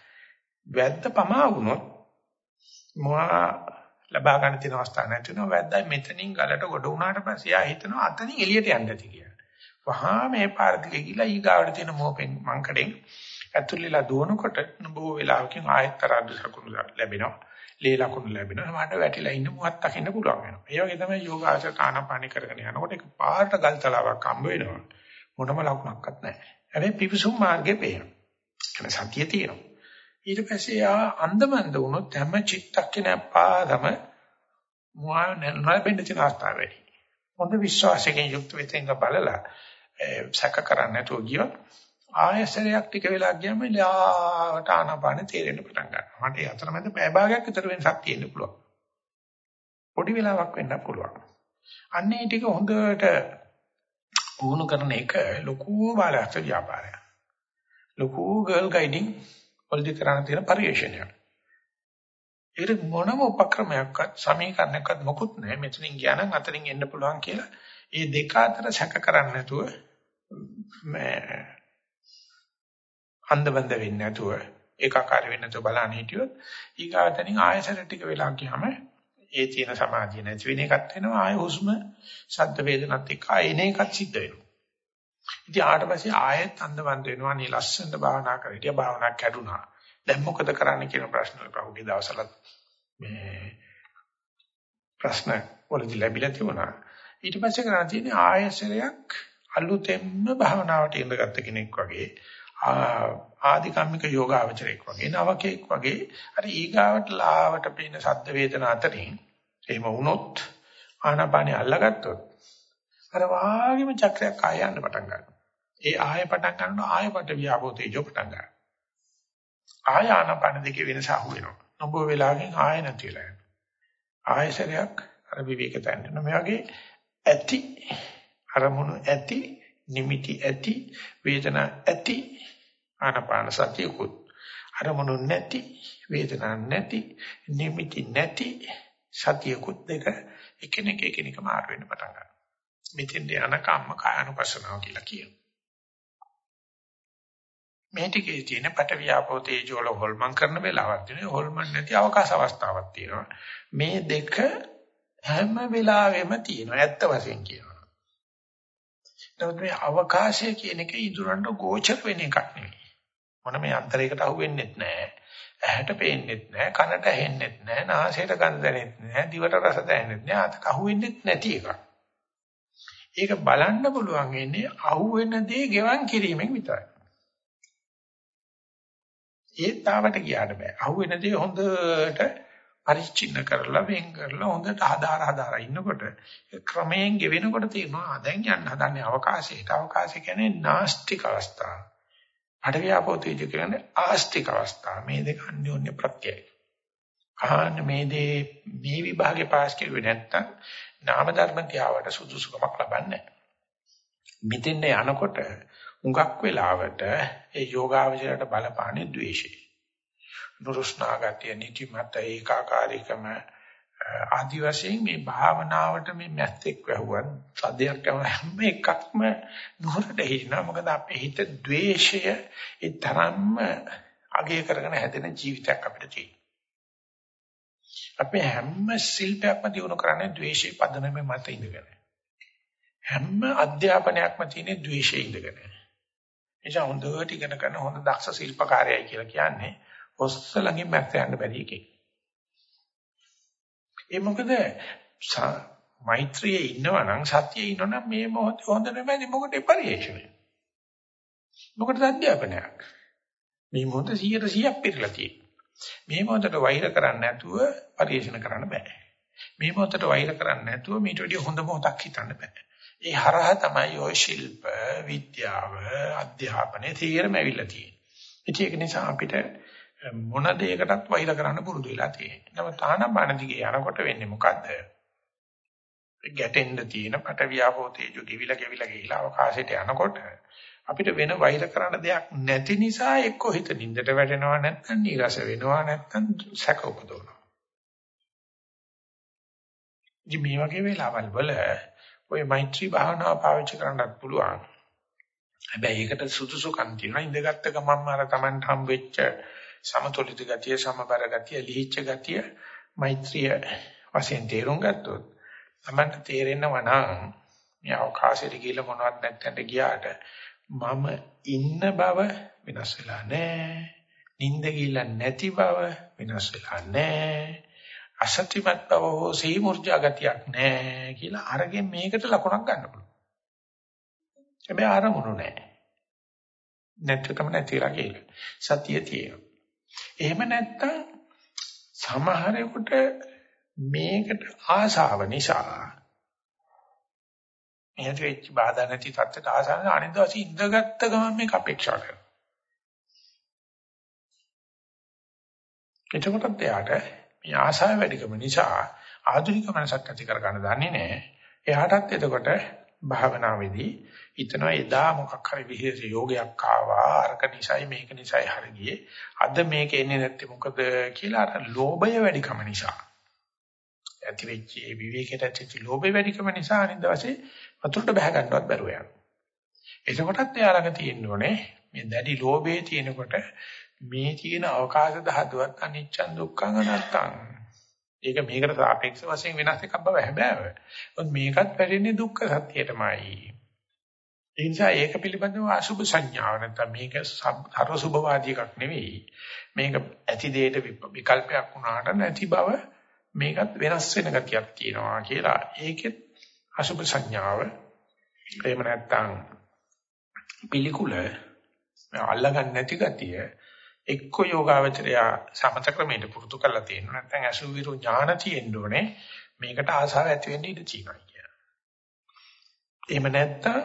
වැද්ද පමා වුණොත් මොහා ලබා ගන්න තියෙන අවස්ථාවක් නැති වෙනවා. වැද්දා මෙතනින් ගලට ගොඩ වුණාට පස්සේ ආ හිතනවා අතනින් එළියට යන්න ඇති කියලා. වහා මේ පාර දිගේ ගිහලා ඊගාවට තියෙන මෝපෙන් මංකඩෙන් ඇතුළේලා දුවනකොට බොහෝ වෙලාවකින් ආයෙත් තරද්ද සකුණු ලැබෙනවා. ලේ ලකුණු ලැබෙනවා. මට වැටිලා ඉන්න මුවත් දකින්න පුළුවන් වෙනවා. ඒ වගේ තමයි යෝගාචර තානපාණි කරගෙන යනකොට ඒක පාට ගල් තලාවක් හම්බ වෙනවා. මොනම ලකුණක්වත් නැහැ. හැබැයි පිවිසුම් මාර්ගේ පේනවා. එන සතිය තියෙනවා. ඊට පස්සේ ආ අන්දමන්ද වුණොත් හැම චිත්තක්ෂණයක් පාදම මුවා නැල්බෙන්න තියෙන අවස්ථාව වැඩි. හොඳ විශ්වාසයෙන් යුක්ත වෙතින්ක බලලා සැක කරන්නේ නැතුව ගියොත් ආයසරයක් ටික වෙලා ගියම ලාවට ආනාපාන තේරෙන්න පටන් ගන්නවා. මට ඒ අතරමැද පැය භාගයක් විතර වෙනසක් තියෙන්න පුළුවන්. පොඩි වෙලාවක් වෙන්න පුළුවන්. අන්නේ ටික හොඳට පුහුණු කරන එක ලොකු බාලයක් ව්‍යාපාරයක්. ලොකු ගර්ල් ගයිඩින් වලදී කරන්න තියෙන පරිශ්‍රණයක්. ඒක මොනම උපක්‍රමයක්වත් සමීකරණයක්වත් මොකුත් නැහැ. මෙතනින් ගියා නම් අතනින් එන්න පුළුවන් කියලා. ඒ දෙක අතර සැක කරන්නේ නැතුව මේ අන්දබන්ද වෙන්නේ නැතුව ඒකාකාර වෙන්නේ නැතුව බලන්න හිටියොත් ඊගාතනින් ආයසර ටික වෙලා ගියාම ඒ තියෙන සමාධිය නැති වෙන එකත් වෙනවා ආය හුස්ම ශබ්ද වේදනත් එක්ක ආයෙන එකත් සිද්ධ වෙනවා. ඉතින් ආට පස්සේ ආයෙත් අන්දබන්ද වෙනවා නේ ලස්සනට භාවනා කරලා හිටියා භාවනා කැඩුනා. දැන් මොකද කරන්න කියන ප්‍රශ්න පහුගිය දවසල මේ ප්‍රශ්න වලදී ලැබිලා තිබුණා. ඊට පස්සේ කරන්න තියෙන්නේ ආයසරයක් අලුතෙන්ම භාවනාවට ඉඳගත්ත කෙනෙක් වගේ ආධිකම්මික යෝගාවචරයක් වගේ නවකෙක් වගේ අර ඊගාවට ලාවට පේන සද්ද වේදනා අතරින් එහෙම වුණොත් ආනාපානිය අල්ලගත්තොත් අර වාගේම චක්‍රයක් ආය යන්න පටන් ගන්නවා. ඒ ආය පටන් ගන්නවා ආය පට වියාපෝ තේජෝ පටන් ගන්නවා. ආය ආනාපාන දෙකේ වෙනස අහු වෙනවා. නොබෝ වෙලාවකින් ආය නැති වෙලා යනවා. ආයසරයක් අර විවේක තැන්න මේ වගේ ඇති අරමුණු ඇති නිමිති ඇති වේදනා ඇති ආනපාන සතියකුත් අරමුණු නැති වේදනා නැති නිමිති නැති සතියකුත් දෙක එකිනෙක එකිනෙක මාර වෙන්න පටන් ගන්නවා. මෙතෙන් යන කම්ම කායනුපස්සනාව කියලා කියනවා. මේ ටිකේ තියෙන පටවියාපෝ තේජෝල හොල්මන් කරන වෙලාවක් තියෙනවා. හොල්මන් නැති අවකාශ අවස්ථාවක් තියෙනවා. මේ දෙක හැම වෙලාවෙම තියෙනවා. ඇත්ත වශයෙන් කියනවා. නමුත් මේ අවකාශය කියන එක ඉදurando ගෝචර වෙන එකක් නෙවෙයි. මොන මේ අන්තරයකට අහු වෙන්නෙත් නැහැ. ඇහැට පේන්නෙත් නැහැ, කනට ඇහෙන්නෙත් නැහැ, නාසයට ගඳ දැනෙන්නෙත් නැහැ, දිවට රස දැනෙන්නෙත් නැහැ, අතක අහු වෙන්නෙත් නැති එකක්. ඒක බලන්න පුළුවන් ඉන්නේ අහු වෙන දේ ගෙවන් කිරීමෙන් විතරයි. ඒත් තාවට ගියාට බෑ. අහු වෙන දේ හොඳට පරිච්ඡින්න කරලා වෙන් කරලා හොඳට ආධාර ආධාර ඉන්නකොට ක්‍රමයෙන් ගෙවෙනකොට තියෙනවා දැන් යන්න හදන්නේ අවකාශයට. අවකාශය කියන්නේ නාස්තික අවස්ථාව. අටවියාපෝ තේජ කියන්නේ ආස්තික අවස්ථාව. මේ දෙක අන්‍යෝන්‍ය ප්‍රත්‍යයයි. ආන්න මේ දේ මේ විභාගේ පාස් කෙරුවේ නැත්තම් නාම ධර්ම තියාවට සුදුසුකමක් ලබන්නේ නැහැ. මෙතෙන් යනකොට හුඟක් වෙලාවට ඒ යෝගාවචරයට බලපාන්නේ ද්වේෂය. නුරුස්නා ගතිය, නිතිමත ඒකාකාරීකම ආදි වශයෙන් මේ භාවනාවට මේ මැස්සෙක් වැහුවත් සද්දයක් යන හැම එකක්ම නුහරට හිනා මොකද අපේ හිත द्वේෂය ඒ තරම්ම අගය කරගෙන හැදෙන ජීවිතයක් අපිට තියෙනවා. අපි හැම ශිල්පයක්ම දිනු කරන්නේ ද්වේෂයේ පදනම මත ඉඳගෙන. හැම අධ්‍යාපනයක්ම තියෙන්නේ ද්වේෂයේ ඉඳගෙන. එනිසා හොඳට ඉගෙන ගන්න හොඳ දක්ෂ ශිල්පකාරයයි කියලා කියන්නේ ඔස්ස ළඟින් මැත් යන්න බැරි එකෙක්. ඒ මොකද මෛත්‍රියේ ඉන්නවා නම් සතියේ ඉන්නවා නම් මේ මොහොතේ හොඳ නෙමෙයි මොකටද පරිේශණය. මොකටද අධ්‍යාපනයක්. මේ මොහොත 100% පිරලා තියෙනවා. මේ මොහොතට වෛර කරන්නේ නැතුව පරිේශණ කරන්න බෑ. මේ මොහොතට වෛර කරන්නේ නැතුව මේට වඩා හොඳ මොහොතක් හිතන්න බෑ. ඒ හරහා තමයි ඔය ශිල්ප, විද්‍යාව, අධ්‍යාපනයේ තීරම ඇවිල්ලා තියෙන්නේ. ඒක නිසා අපිට මොන දෙයකටත් වෛර කරන්න පුරුදු වෙලා තියෙනවා. නමුත් ආනපාන දිගේ යනකොට වෙන්නේ මොකද්ද? ගැටෙන්න තියෙන පට වියාපෝ තේජෝ කිවිලා කිවිලා ගිහිලා අවකාශයට යනකොට අපිට වෙන වෛර කරන්න දෙයක් නැති නිසා එක්ක හිත නින්දට වැටෙනවා නැත්නම් නීරස වෙනවා නැත්නම් සැක උපදවනවා. ඉතින් මේ වගේ වෙලාවල් වල ඔය මෛත්‍රී භාවනාව පාවිච්චි කරන්නත් පුළුවන්. හැබැයි ඒකට සුදුසුකම් තියෙනවා. ඉඳගත්ත ගමන්ම අර Taman හම් වෙච්ච සමතුලිත ගතිය, සමබර ගතිය, ලිහිච්ඡ ගතිය, මෛත්‍රිය වශයෙන් තේරුම් ගත්තොත් තමයි තේරෙනවා නම් මේ අවකාශයට ගිහිල්ලා මොනවත් නැත්තඳ ගියාට මම ඉන්න බව වෙනස් වෙලා නැහැ. නිින්ද ගිහිල්ලා නැති බව වෙනස් වෙලා නැහැ. අසත්‍යමත් බව හෝ සීමුර්ජා ගතියක් නැහැ කියලා අරගෙන මේකට ලකුණක් ගන්න පුළුවන්. හැබැයි ආරමුණු නැහැ. නැත්නම් නැතිලා කියලා. සතිය තියෙනවා. එහෙම නැත්තම් සමහරෙකුට මේකට ආශාව නිසා එහෙත් වෙච්ච බාධා නැති තත්ත්වයට ආසන්න අනිත් දවසේ ඉඳගත්ත ගමන් මේක අපේක්ෂා කරනවා. එතකොටත් එයාට මේ ආශාව වැඩිකම නිසා ආධුනික මනසක් ඇති කර ගන්න දන්නේ නැහැ. එයාටත් එතකොට භාවනාවේදී හිතනවා එදා මොකක් හරි විශේෂ යෝගයක් ආවා අරක නිසයි මේක නිසයි හරියේ අද මේක එන්නේ නැත්තේ මොකද කියලා අර ලෝභය වැඩිකම නිසා ඇති වෙච්ච ඒ විවේකයට ඇතිවෙච්ච ලෝභය වැඩිකම නිසා අනිත් දවසේ වතුරට බහ ගන්නවත් බැරුව යනවා. එතකොටත් එයා ළඟ තියෙන්න ඕනේ මේ දැඩි ලෝභයේ තියෙනකොට මේ තියෙන අවකාශ ධාතුවත් අනිච්චන් දුක්ඛං අනත්තං. ඒක මේකට සාපේක්ෂ වශයෙන් වෙනස් එකක් බව හැබෑව. මොකද මේකත් වැටෙන්නේ දුක්ඛ සත්‍යයටමයි. ඒ නිසා ඒක පිළිබඳව අසුභ සංඥාව නැත්නම් මේක සර්ව සුභවාදී එකක් නෙවෙයි. මේක ඇති දෙයට විකල්පයක් වුණාට නැති බව මේකත් වෙනස් වෙන ගතියක් තියෙනවා කියලා. ඒකෙත් අසුභ සංඥාව. එහෙම නැත්නම් පිළිකුල අල්ලගන්න නැති ගතිය එක්ක යෝගාවචරය සමත ක්‍රමයට පුරුදු කරලා තියෙනවා නැත්නම් අසුවිරු ඥාන තියෙන්න ඕනේ මේකට ආසාව ඇති වෙන්න ඉඩ තියෙනවා කියලා. එහෙම නැත්නම්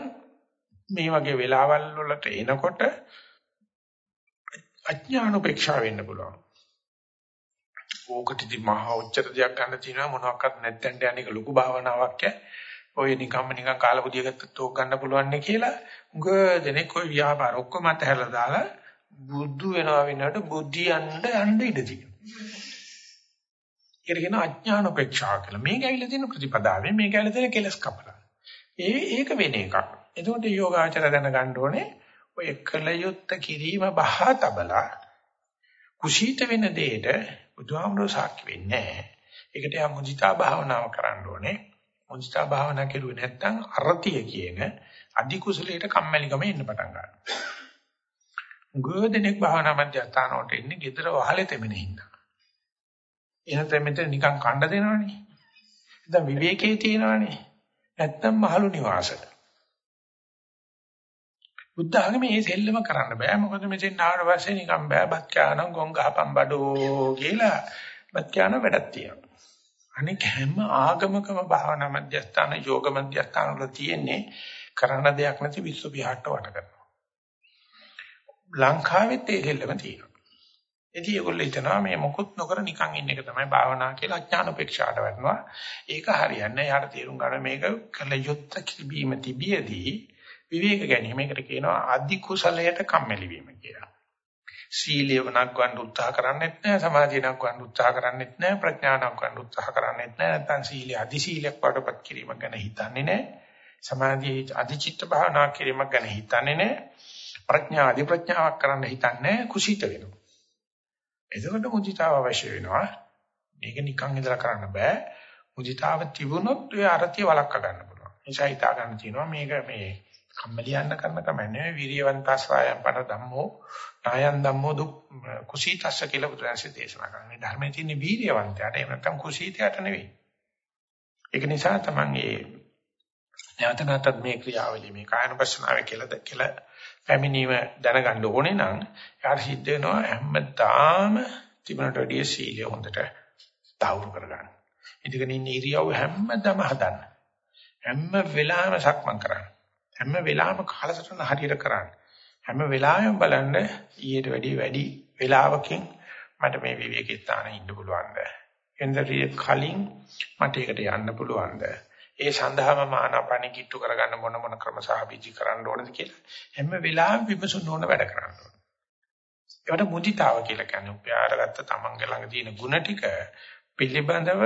මේ වගේ වෙලාවල් වලට එනකොට අඥාන උපේක්ෂා වෙන්න පුළුවන්. ඕකටදි මහා උච්චර දෙයක් ගන්න තියෙනවා මොනවාක්වත් නැත්නම් යන්නේක ලොකු භාවනාවක් ඈ. ඔය නිකම්ම නිකන් කාලපුදිය ගත්තත් ඕක ගන්න පුළුවන් නේ කියලා. උග දෙනෙක් ඔය ව්‍යාපාර ඔක්කොම අතහැරලා දාලා බුදු වෙනවා වෙනකොට බුද්ධියන්න යන්න ඉඩ තියෙනවා. ඒක කියන අඥාන උපේක්ෂා කියලා. මේක ඇවිල්ලා තියෙන ප්‍රතිපදාවේ මේක ඇවිල්ලා තියෙන කෙලස් කපලා. ඒ ඒක වෙන එකක්. එතකොට යෝගාචර දැනගන්න ඕනේ ඔය කල යුත්ත කිරීම බහා තබලා කුසීත වෙන දෙයට බුදුහාමුදුරුවෝ සාක්ෂි වෙන්නේ නැහැ. ඒකට යා මුදිතා භාවනාව කරන්න ඕනේ. මුදිතා භාවනා කරුවේ නැත්නම් අරතිය කියන අධි කුසලයට කම්මැලිකම එන්න පටන් ගන්නවා. ගොඩනෙක් භාවනා මධ්‍යස්ථාන වලට ඉන්නේ gedara වහලේ තෙමෙන හින්දා. එහෙනම් මෙතන නිකන් කණ්ඩ දෙනවනේ. දැන් විවේකයේ තියෙනවනේ. නැත්තම් මහලු නිවාසය. බුද්ධ ආගමේ මේ සෙල්ලම කරන්න බෑ. මොකද මෙතෙන් ආවට පස්සේ නිකන් බෑ බත් කෑනම් ගොන් ගහපම් බඩෝ කියලා බත් කෑන වැඩක් තියෙනවා. අනික හැම ආගමකම භාවනා මධ්‍යස්ථාන යෝග මධ්‍යස්ථාන වල තියෙන්නේ කරන්න දෙයක් නැති විශ්ව විහාරට වට කරනවා. ලංකාවෙත් ඒ දෙල්ලම තියෙනවා. ඉතින් ඒගොල්ලෝ හිතනවා මේ මොකුත් නොකර නිකන් ඉන්න එක තමයි භාවනා කියලා අඥාන උපේක්ෂාට වැටෙනවා. ඒක හරියන්නේ. යාට තේරුම් ගන්න මේක කළ යුත්ත කිබීම තිබියදී විවේක ගැනීම. මේකට කියනවා අධි කුසලයට කම්මැලි වීම කියලා. සීලය වනක්වන්න උත්සාහ කරන්නේත් නැහැ, සමාධිය නක්වන්න උත්සාහ කරන්නේත් නැහැ, ප්‍රඥා නක්වන්න උත්සාහ කරන්නේත් නැහැ. නැත්නම් සීලය අධි සීලයක් වඩපත් කිරීම ගැන හිතන්නේ නැහැ. සමාධිය අධි චිත්ත භාවනා කිරීම ගැන හිතන්නේ නැහැ. ප්‍රඥා අධි ප්‍රඥාවක් කරන්න හිතන්නේ කුසීත වෙනවා. එතකොට මුදිතාව අවශ්‍ය වෙනවා. මේක නිකන් ඉඳලා කරන්න බෑ. මුදිතාව තිබුණොත් ඔය අරතිය වළක්වා ගන්න පුළුවන්. නිසා හිතා ගන්න තියෙනවා මේක මේ කම්මැලියන්න කරන කමන්නේ විරියවන්තස්වායම් පන ධම්මෝ නායන් ධම්මෝ දුක් කුසීතස්ස කියලා බුදුරජාණන් දේශනා කරන්නේ ධර්මයේ තියෙන වීර්යවන්තයාට එහෙම නැත්නම් කුසීතයට නෙවෙයි ඒක නිසා තමන් ඒ නැවත නැවතත් මේ ක්‍රියාවලිය මේ කායනුපස්සනාවේ කියලා කියලා පැමිණීම දැනගන්න ඕනේ නම් යාට සිද්ධ වෙනවා හැමදාම තිබුණට වැඩිය සීලය හොඳට තහවුරු කරගන්න. ඉඳගෙන ඉන්න ඉරියව් හැමදාම හදන්න. හැම වෙලාවෙම සක්මන් කරන්න. හැම වෙලාවෙම කාලසටහන හරියට කරන්න. හැම වෙලාවෙම බලන්න ඊට වැඩි වැඩි වෙලාවකින් මට මේ විවේක ස්ථානයේ ඉන්න පුළුවන්ද? එන්දරිය කලින් මට ඒකට යන්න පුළුවන්ද? ඒ සඳහාම මානපණි කිට්ටු කරගන්න මොන මොන ක්‍රම සාපීචි කරන්න ඕනද කියලා හැම වෙලාවෙම විමසුන්න ඕන වැඩ කරන්න ඕන. ඒකට මුදිතාව කියලා කියන්නේ උපයාරගත්ත තමන්ගේ ළඟ තියෙන ಗುಣ ටික පිළිබඳව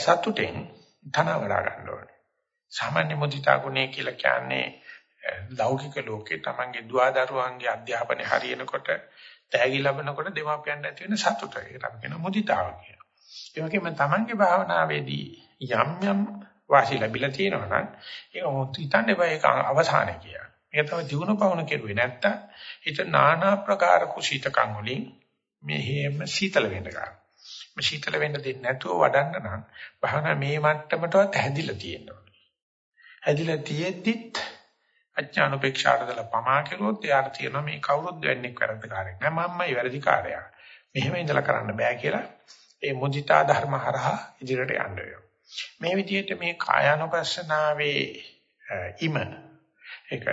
සතුටෙන් ධනවලා ගන්න ඕනේ. සාමාන්‍ය මුදිතා ගුණය කියලා කියන්නේ ලෞකික ලෝකේ තමන්ගේ දුවදරුවන්ගේ අධ්‍යාපනය හරියනකොට තෑගි ලැබනකොට දෙමාපියන් ඇති වෙන සතුට. ඒකට අපි කියන මුදිතාව කියනවා. ඒ වගේම තමන්ගේ භාවනාවේදී යම් යම් වාසි ලැබිලා තියෙනවා නම් ඒක මොකද හිතන්න එපා ඒක අවසානය කියලා. මේක තමයි දිනු පවුන කෙරුවේ නැත්තම් හිත নানা ප්‍රකාර කුසීතකම් වලින් මේ හේම සීතල වෙන්න ගන්නවා. මේ සීතල වෙන්න දෙන්නේ නැතුව වඩන්න නම් භාවනා මේ මට්ටමටවත් හැදිලා තියෙනවා. හැදිලා තියෙද්දිත් අඥාන උපේක්ෂාට දාලා පමා කෙරුවොත් එයාට තියෙනවා මේ කවුරුත් වෙන්නේ වැරදිකාරයෙක් නෑ මමයි වැරදිකාරයා. මෙහෙම ඉඳලා කරන්න බෑ කියලා ඒ මුදිතා ධර්ම හරහා ඉදිරියට යන්න වෙනවා. මේ විදිහට මේ කායानुපස්සනාවේ ඉම ඒක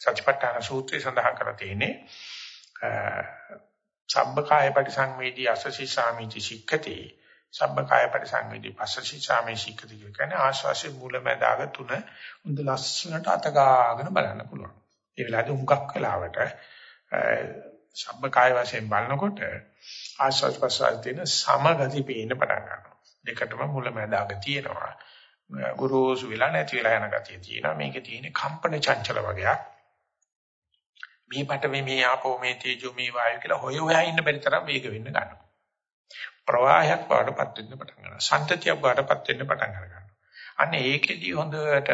සත්‍යපට්ඨාන සූත්‍රය සඳහන් කරලා තියෙන්නේ සබ්බ කාය පරිසංවේදී අසසි සාමිති සික්ඛති සබ්බකාය පරිසංවේදී පස්සසිචාමේ ශික්කති කියන්නේ ආශ්වාසයේ මූලමදාග තුන උන්ද ලස්සනට අතගාගෙන බලන්න පුළුවන්. ඒ වෙලාවේ උඟක් වෙලාවට සබ්බකාය වශයෙන් බලනකොට ආශ්වාස ප්‍රශ්වාස දෙන සමගති පේන්න පටන් ගන්නවා. දෙකටම මූලමදාග තියෙනවා. ගුරුසු වෙලා නැති වෙලා යන ගතිය තියෙනවා. මේකේ තියෙන කම්පන චංචල වගේක්. මේ පටවේ මේ ආපෝ මේ තේජෝ මේ වායු කියලා හොය හොයා ඉන්න බැරි තරම් වේග වෙන්න ගන්නවා. ප්‍රවාහයක් වඩපත් වෙන්න පටන් ගන්නවා. සන්තතියක් වඩපත් වෙන්න පටන් ගන්නවා. අන්න ඒකෙදී හොඳට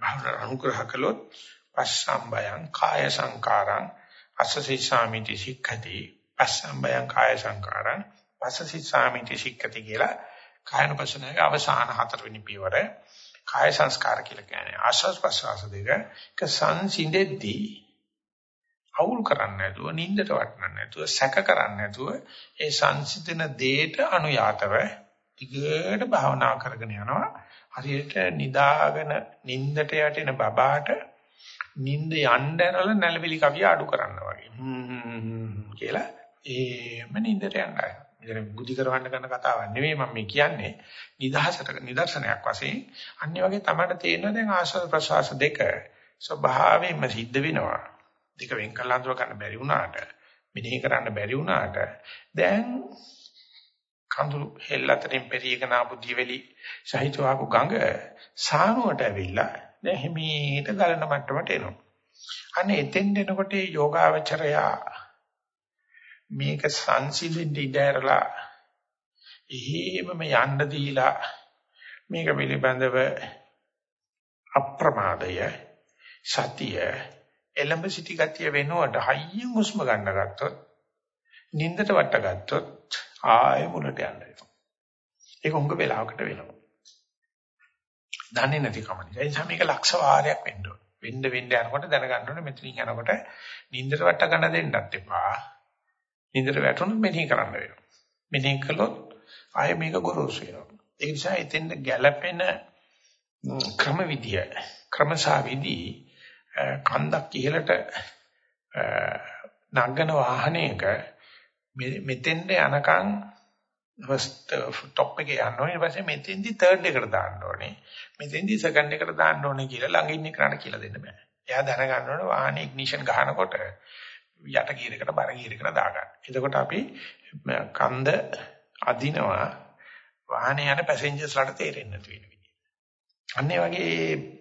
භවන අනුග්‍රහ කළොත් පස්සම්බයං කාය සංකාරං අසසී සාමිති සික්ඛති පස්සම්බයං කාය සංකාරං පස්සසී සාමිති සික්ඛති කියලා කායනපසනාවේ අවසාන හතරවෙනි පියවර කාය සංස්කාර කියලා කියන්නේ ආස්වාස් ප්‍රසවාස දෙක එක සංසිඳෙද්දී අවුල් කරන්නේ නැතුව නින්දට වටන්නේ නැතුව සැක කරන්නේ නැතුව ඒ සංසිඳන දේට අනුයාතව ටිකට භාවනා කරගෙන යනවා. හරියට නිදාගෙන නින්දට යටින බබාට නින්ද යන්න ඇරලා නැලවිලි කවිය අඩු කරනවා වගේ. කියලා ඒම නින්දට යනවා මෙතන බුද්ධි කරවන්න කරන කතාවක් නෙවෙයි මම මේ කියන්නේ. නිදහසට නිදර්ශනයක් වශයෙන්. අනිත් වගේ තමයි තේරෙනවා දැන් ආශ්වාස ප්‍රශ්වාස දෙක ස්වභාවයෙන්ම සිද්ධ වෙනවා. දෙක වෙන් කරලා අඳුර ගන්න බැරි වුණාට මෙනෙහි කරන්න බැරි වුණාට දැන් කඳුළු හෙල් අතරින් පෙරීගෙන ආපු දිවෙලි සහිතව ආපු ගඟ සානුවට ඇවිල්ලා දැන් හිමීට ගලන මට්ටමට එනවා. අනේ එතෙන් එනකොට යෝගාවචරයා මේක සංසිඳෙන්න ඉඩ ඇරලා එහෙමම යන්න දීලා මේක පිළිබඳව අප්‍රමාදය සතිය එළඹ සිටි ගතිය වෙනුවට හයියෙන් හුස්ම ගන්න ගත්තොත් නින්දට වට ගත්තොත් ආයෙ මුලට යන්න වෙනවා. ඒක උංග වෙලාවකට වෙනවා. දන්නේ නැති කම නිසා. ඒ නිසා මේක ලක්ෂ වාරයක් වෙන්න ඕන. වෙන්න වෙන්න යනකොට දැනගන්න ඕනේ මෙතනින් යනකොට නින්දට වට ගන්න දෙන්නත් එපා. නින්දට වැටුණොත් මෙනෙහි කරන්න වෙනවා. මෙනෙහි කළොත් ආයෙ මේක ගොරෝසු වෙනවා. ඒ නිසා එතෙන්ද ගැළපෙන ක්‍රමවිදිය ක්‍රමසාවිදි කන්දක් ඉහළට නගන වාහනයක මෙතෙන්ද යනකම් ෆස්ට් টොප් එකේ යන්න ඕනේ ඊට පස්සේ මෙතෙන්දි තර්ඩ් එකට දාන්න ඕනේ මෙතෙන්දි සෙකන්ඩ් එකට දාන්න ඕනේ කියලා ළඟ ඉන්න කෙනාට කියලා දෙන්න බෑ. එයා දැනගන්න ඕනේ වාහනේ ඉග්නිෂන් ගහනකොට යට ගියර එකට බර ගියර එකට දාගන්න. එතකොට අපි කන්ද අදිනවා වාහනේ යන පැසෙන්ජර්ස්ලාට තේරෙන්නේ නැති වෙන විදිහ. අන්න ඒ වගේ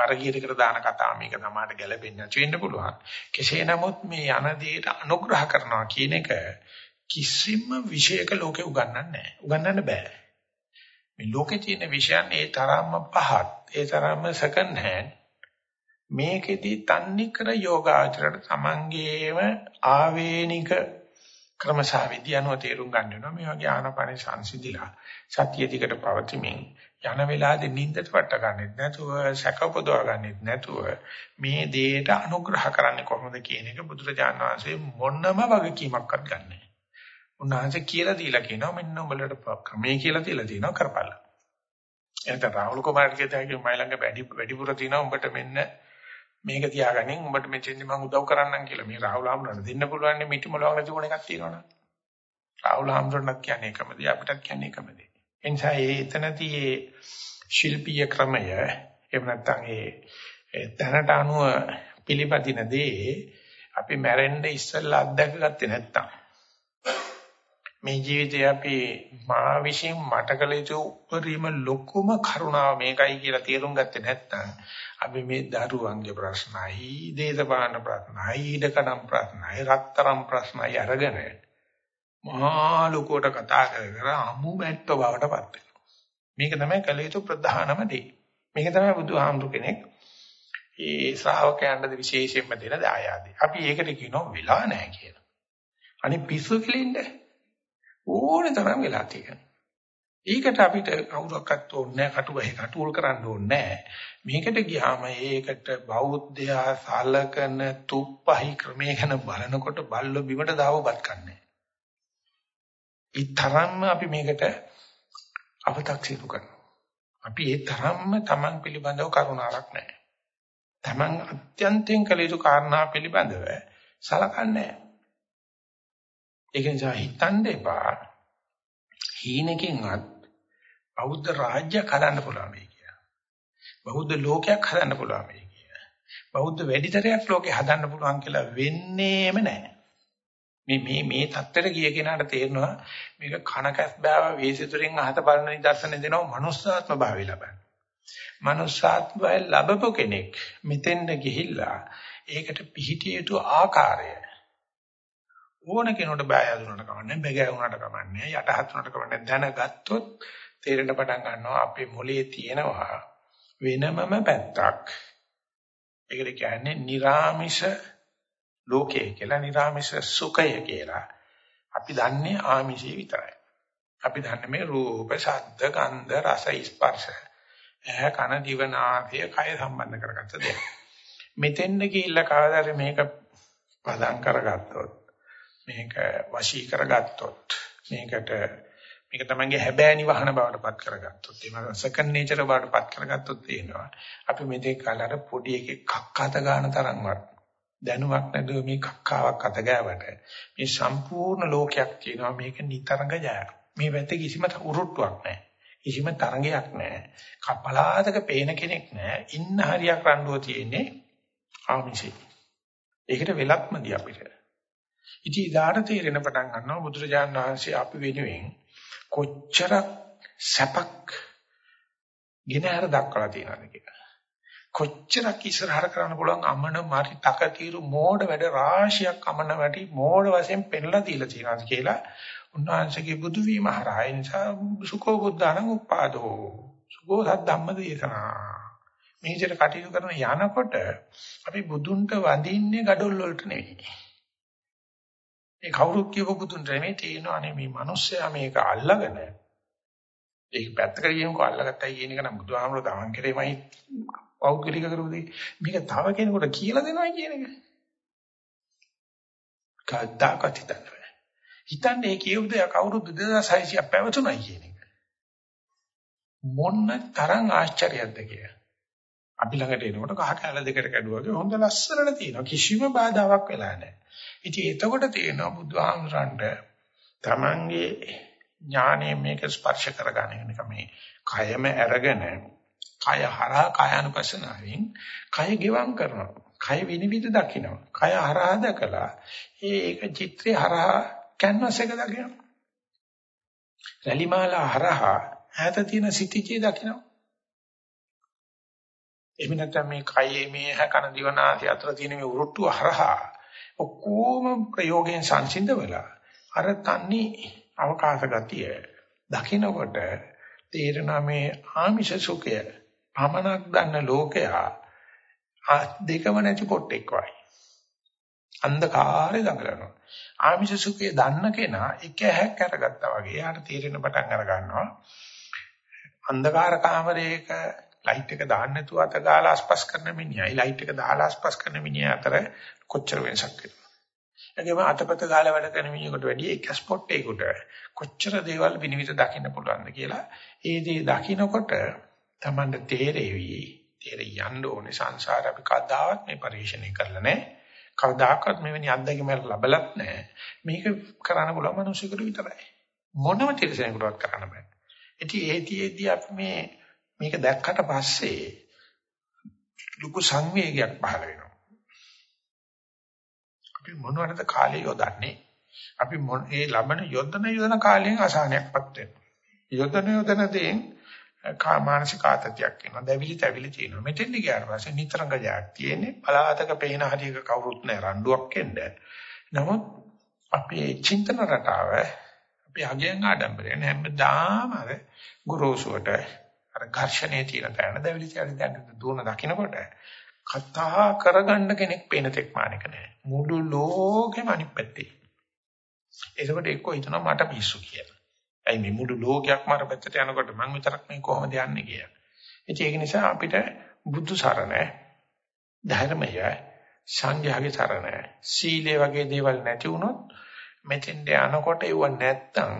බර ගියර එකට දාන කතාව මේක තමයි ගැළපෙන්නේ නැති වෙන්න පුළුවන්. කෙසේ නමුත් මේ යන දෙයට අනුග්‍රහ කරනවා කියන එක කිසිම විෂයක ලෝකේ උගන්වන්නේ නැහැ. උගන්වන්න බෑ. මේ ලෝකේ තියෙන විෂයන් ඒ තරම්ම පහත්, ඒ තරම්ම සෙකන්ඩ් හෑන්ඩ් මේකෙදි තන්නේ කර යෝගාචරයට තමන්ගේම ආවේනික ක්‍රමසාවිදි අනුව තේරුම් ගන්න වෙනවා මේ වගේ ආනපන සංසිඳිලා සතිය දිකට පවතිමින් යන වෙලාවේ නිින්දට වට ගන්නෙත් නැතුව සැකපොදවා ගන්නෙත් නැතුව මේ දේට අනුග්‍රහ කරන්නේ කොහොමද කියන එක බුදුරජාණන් වහන්සේ මොනම වගකීමක්වත් ගන්නෑ. උන්වහන්සේ කියලා දීලා කියනවා මෙන්න උඹලට ක්‍රමයේ කියලා තියලා තියෙනවා කරපළ. එතන රාහුල කුමාරට කියතයි මයි ළඟ වැඩි වැඩිපුර තියෙනවා උඹට මෙන්න මේක තියාගනින් උඹට මෙතෙන්දි මම උදව් කරන්නම් කියලා මේ රාහුල හාමුදුරන්ට දෙන්න පුළුවන් නේ මිටි මොලවක නැති කොන එකක් තියෙනවනේ. රාහුල හාමුදුරන්ට කියන්නේ එකම දේ අපිටත් කියන්නේ එකම දේ. එනිසා ඒ එතනදී ඒ ශිල්පීය ක්‍රමය එහෙම නැත්නම් ඒ දැනට අනුව පිළිපදින දේ අපි මැරෙන්න ඉස්සෙල්ලා අත්දැක ගත්තේ නැත්තම් මේ ජීවිතේ අපි මා විශ්ින් මට කළ යුතු උපරිම ලොකුම කරුණාව මේකයි කියලා තේරුම් ගත්තේ නැත්නම් අපි මේ දරුවන්ගේ ප්‍රශ්නයි, දේශපාලන ප්‍රශ්නයි, ඊඩකඩම් ප්‍රශ්නයි, රත්තරම් ප්‍රශ්නයි අරගෙන මහා ලොකුවට කතා කර කර අමු මැට්ට බවට පත් වෙනවා. මේක තමයි කළ යුතු ප්‍රධානම දේ. මේක තමයි බුදුහාමුදුර කෙනෙක් ඒ ශ්‍රාවකයන්ට විශේෂයෙන්ම දෙන දායාදේ. අපි ඒකට කියනවා වෙලා නැහැ කියලා. අනිත් පිස්සු කෙලින්ද ඕනේ තරම් වෙලා තියෙනවා. ඒකට අපිට කවුරක්වත් ඕනේ නැහැ කටුවහේ කටුල් කරන්න ඕනේ නැහැ. මේකට ගියාම ඒකට බෞද්ධයා සලකන තුප්පහයි ක්‍රමයේ ගැන බලනකොට බල්ලෝ බිමට දාවපත් කන්නේ. ඒ තරම්ම අපි මේකට අව탁සිරු කරනවා. අපි ඒ තරම්ම Taman පිළිබඳව කරුණාවක් නැහැ. Taman අත්‍යන්තයෙන් කළ යුතු කාරණා පිළිබඳව සලකන්නේ නැහැ. ඒක නිසා හිතන්න එපා හීනකින්වත් බෞද්ධ රාජ්‍යයක් හදන්න පුළුවන් මේ කියලා. බෞද්ධ ලෝකයක් හදන්න පුළුවන් මේ කියලා. බෞද්ධ වැඩිතරයක් ලෝකේ හදන්න පුළුවන් කියලා වෙන්නේම නැහැ. මේ මේ මේ தත්තර ගිය කෙනාට තේරෙනවා මේක කණකැස් බෑව වේසිතුරෙන් අහත බලන නිදර්ශන දෙනවා මනුස්සාත්ම භාවය ලබන. මනුස්සාත්ම භාවය ලැබපු කෙනෙක් මෙතෙන්ද ගිහිල්ලා ඒකට පිහිටිය යුතු ආකාරය ඕන කෙනෙකුට බය හඳුනට කමන්නේ බැගෑ වුණාට කමන්නේ යට හඳුනට කමන්නේ දැනගත්තොත් තේරෙන්න පටන් ගන්නවා අපේ මොළයේ තියෙනවා වෙනමම පැත්තක් ඒකට කියන්නේ निराமிෂ ලෝකය කියලා නිර්ාමිෂ සුඛය කියලා. අපි දන්නේ ආමිෂය විතරයි. අපි දන්නේ මේ රූප, ශබ්ද, ගන්ධ, රස, ස්පර්ශ. ඇහ කන දිව නාසය කය සම්බන්ධ කරගත්ත දෙයක්. මෙතෙන්ද ගිහිල්ලා කවදාද මේක පදම් කරගත්තොත් මේක වශී කරගත්තොත් මේකට මේක තමයිගේ හැබෑනි වහන බවට පත් කරගත්තොත් එහෙම සෙකන්ඩ් නේචර් බවට පත් කරගත්තොත් තේනවා අපි මෙතෙක් කාලේ පොඩි එකෙක් කක්කත ගන්න තරම්වත් දැනුමක් නැතුව මේ කක්කාවක් අත ගෑවට මේ සම්පූර්ණ ලෝකයක් තියෙනවා මේක නිතරංග ජය. මේ පැත්තේ කිසිම උරුට්ටුවක් නැහැ. කිසිම තරංගයක් නැහැ. කපලාදක පේන කෙනෙක් නැහැ. ඉන්න හරියක් රණ්ඩුව තියෙන්නේ ආමිෂේ. ඒකට වෙලක්ම දී අපිට. ඉතින් ඉදාට තේරෙන පටන් ගන්නවා බුදුරජාණන් වහන්සේ අපි වෙනුවෙන් කොච්චර සැපක් ගෙනහැර දක්වලා තියෙනවද කියලා. කොච්චරක් ඉස්සරහට කරන්න පුළුවන් අමන මාරි තකතිරු මෝඩ වැඩ රාශියක් අමන වැඩි මෝඩ වශයෙන් පෙන්ලා දීලා තියෙනවා කියලා උන්වහන්සේගේ බුදු වීම හරහා. ඒ නිසා සුකෝ බුද්ධානං උපාදෝ. සුකෝ සද්ධම්ම දේශනා. මේ විදිහට කටයුතු කරන යනකොට අපි බුදුන්ට වඳින්නේ gadol වලට නෙවෙයි. ඒ කවුරුත් කියපු බුදුන්ට නෙමෙයි තේිනවනේ මේ මිනිස්සයා මේක අල්ලගෙන ඒක පැත්තකට ගියමකෝ. අල්ලගත්තයි කියන එක නම් බුදුහාමුදුරුවෝ තමන් කෙරේමයි පෞද්ගලික කරපු දෙයක්. මේක තව කෙනෙකුට කියලා දෙනවා කියන එක. කද්දාකත් හිතන්න බෑ. හිතන්නේ කියවු දෙයක් අවුරුදු 2600ක් පැවතුණයි කියන එක. මොන්න තරම් ආශ්චර්යයක්ද කියලා. අපි ළඟට එනකොට කහ කැල දෙකට කැඩුවාගේ හොඳ ලස්සනට තියෙනවා. කිසිම බාධාවක් වෙලා නැහැ. ඉතින් එතකොට තේනවා බුදුහාමුදුරන්ට තමන්ගේ ඥානය මේක ස්පර්ශ කරගන්න එක මේ කයම අරගෙන කය හරහා කායानुපස්සනාවෙන් කය ගෙවම් කරනවා. කය විනිවිද දකිනවා. කය හරහා දැකලා ඒක චිත්‍රය හරහා කැන්වස් එක දකිනවා. රැලිමාලා හරහා ඈත තියෙන සිටිජේ දකිනවා. එහෙම නැත්නම් මේ කයේ මේ හකන දිවනාසය අතර තියෙන මේ උරුට්ටුව හරහා ඔක්කොම ප්‍රයෝගයෙන් සංසිඳවලා අර තන්නේ අවකාශ ගතිය දකින්නකොට තේරෙනවා මේ ආමිෂ සුඛය පමනක් දන්න ලෝකයා දෙකම නැති පොට්ටෙක් වයි. අන්ධකාරේ දඟලනවා. ආමිෂ සුඛේ දන්න කෙනා එක හැක් අරගත්තා වගේ. එයාට තීරණ පටන් අර ගන්නවා. අන්ධකාර කාමරයක ලයිට් එක දාන්න නැතුව අත ගාලා ආස්පස් කරන මිනිහයි ලයිට් එක දාලා ආස්පස් කරන මිනිහා අතර කොච්චර වෙනසක් වෙනවද? ඒකම අතපත ගාලා වැඩ කරන මිනිහෙකුට වැඩිය එක ස්පොට් එකකට කොච්චර දේවල් විනිවිද දකින්න පුළුවන්ද කියලා ඒ දේ දකින්නකොට Tamanda තේරෙවි. තේරෙ යන්න ඕනේ සංසාර අපි කවදාවත් මේ පරිශ්‍රණය කරලා නැහැ. කවදාකවත් මෙවැනි අත්දැකීම් ලැබලත් නැහැ. මේක කරන්න පුළුවන් මිනිසෙකුට විතරයි. මොනම තිරසනෙකුටවත් කරන්න බෑ. ඉතින් ඒතිෙදී අපි මේ මේක දැක්කට පස්සේ ලොකු සංවේගයක් පහළ වෙනවා. අපි මොනවටද කාලය යොදන්නේ? අපි මොන ඒ ලබන යොදන යොදන කාලයෙන් අසහනයක්පත් වෙනවා. යොදන යොදන දේෙන් මානසික ආතතියක් එනවා. දැවිලි තැවිලි තියෙනවා. මෙතෙන් ගියාට පස්සේ නිතරම ගජාක් තියෙන්නේ. බලාතක පේන හරියක කවුරුත් නැහැ රණ්ඩුවක් එන්න. නමුත් අපේ චින්තන රටාව අපේ අගයන් ආඩම්බරයෙන් හැමදාම අර ගුරුසුවට අර ඝර්ෂණයේ තියෙන තැන දැවිලි තැවිලි දැන් දුවන දකින්නකොට කතා කරගන්න කෙනෙක් පේන තෙක් මානක නැහැ. මුළු ලෝකෙම අනිත් පැත්තේ. ඒකකොට එක්ක හිතනවා මට පිස්සු කියලා. ඇයි මේ මුළු ලෝකයක්ම අර පැත්තට යනකොට මම විතරක් මේ කොහොමද යන්නේ කියලා. ඉතින් ඒක නිසා අපිට බුදු සරණ, ධර්මය, සංඝයාගේ සරණ, සීලය වගේ දේවල් නැති වුණොත් මෙතෙන්ට යනකොට ඒව නැත්තම්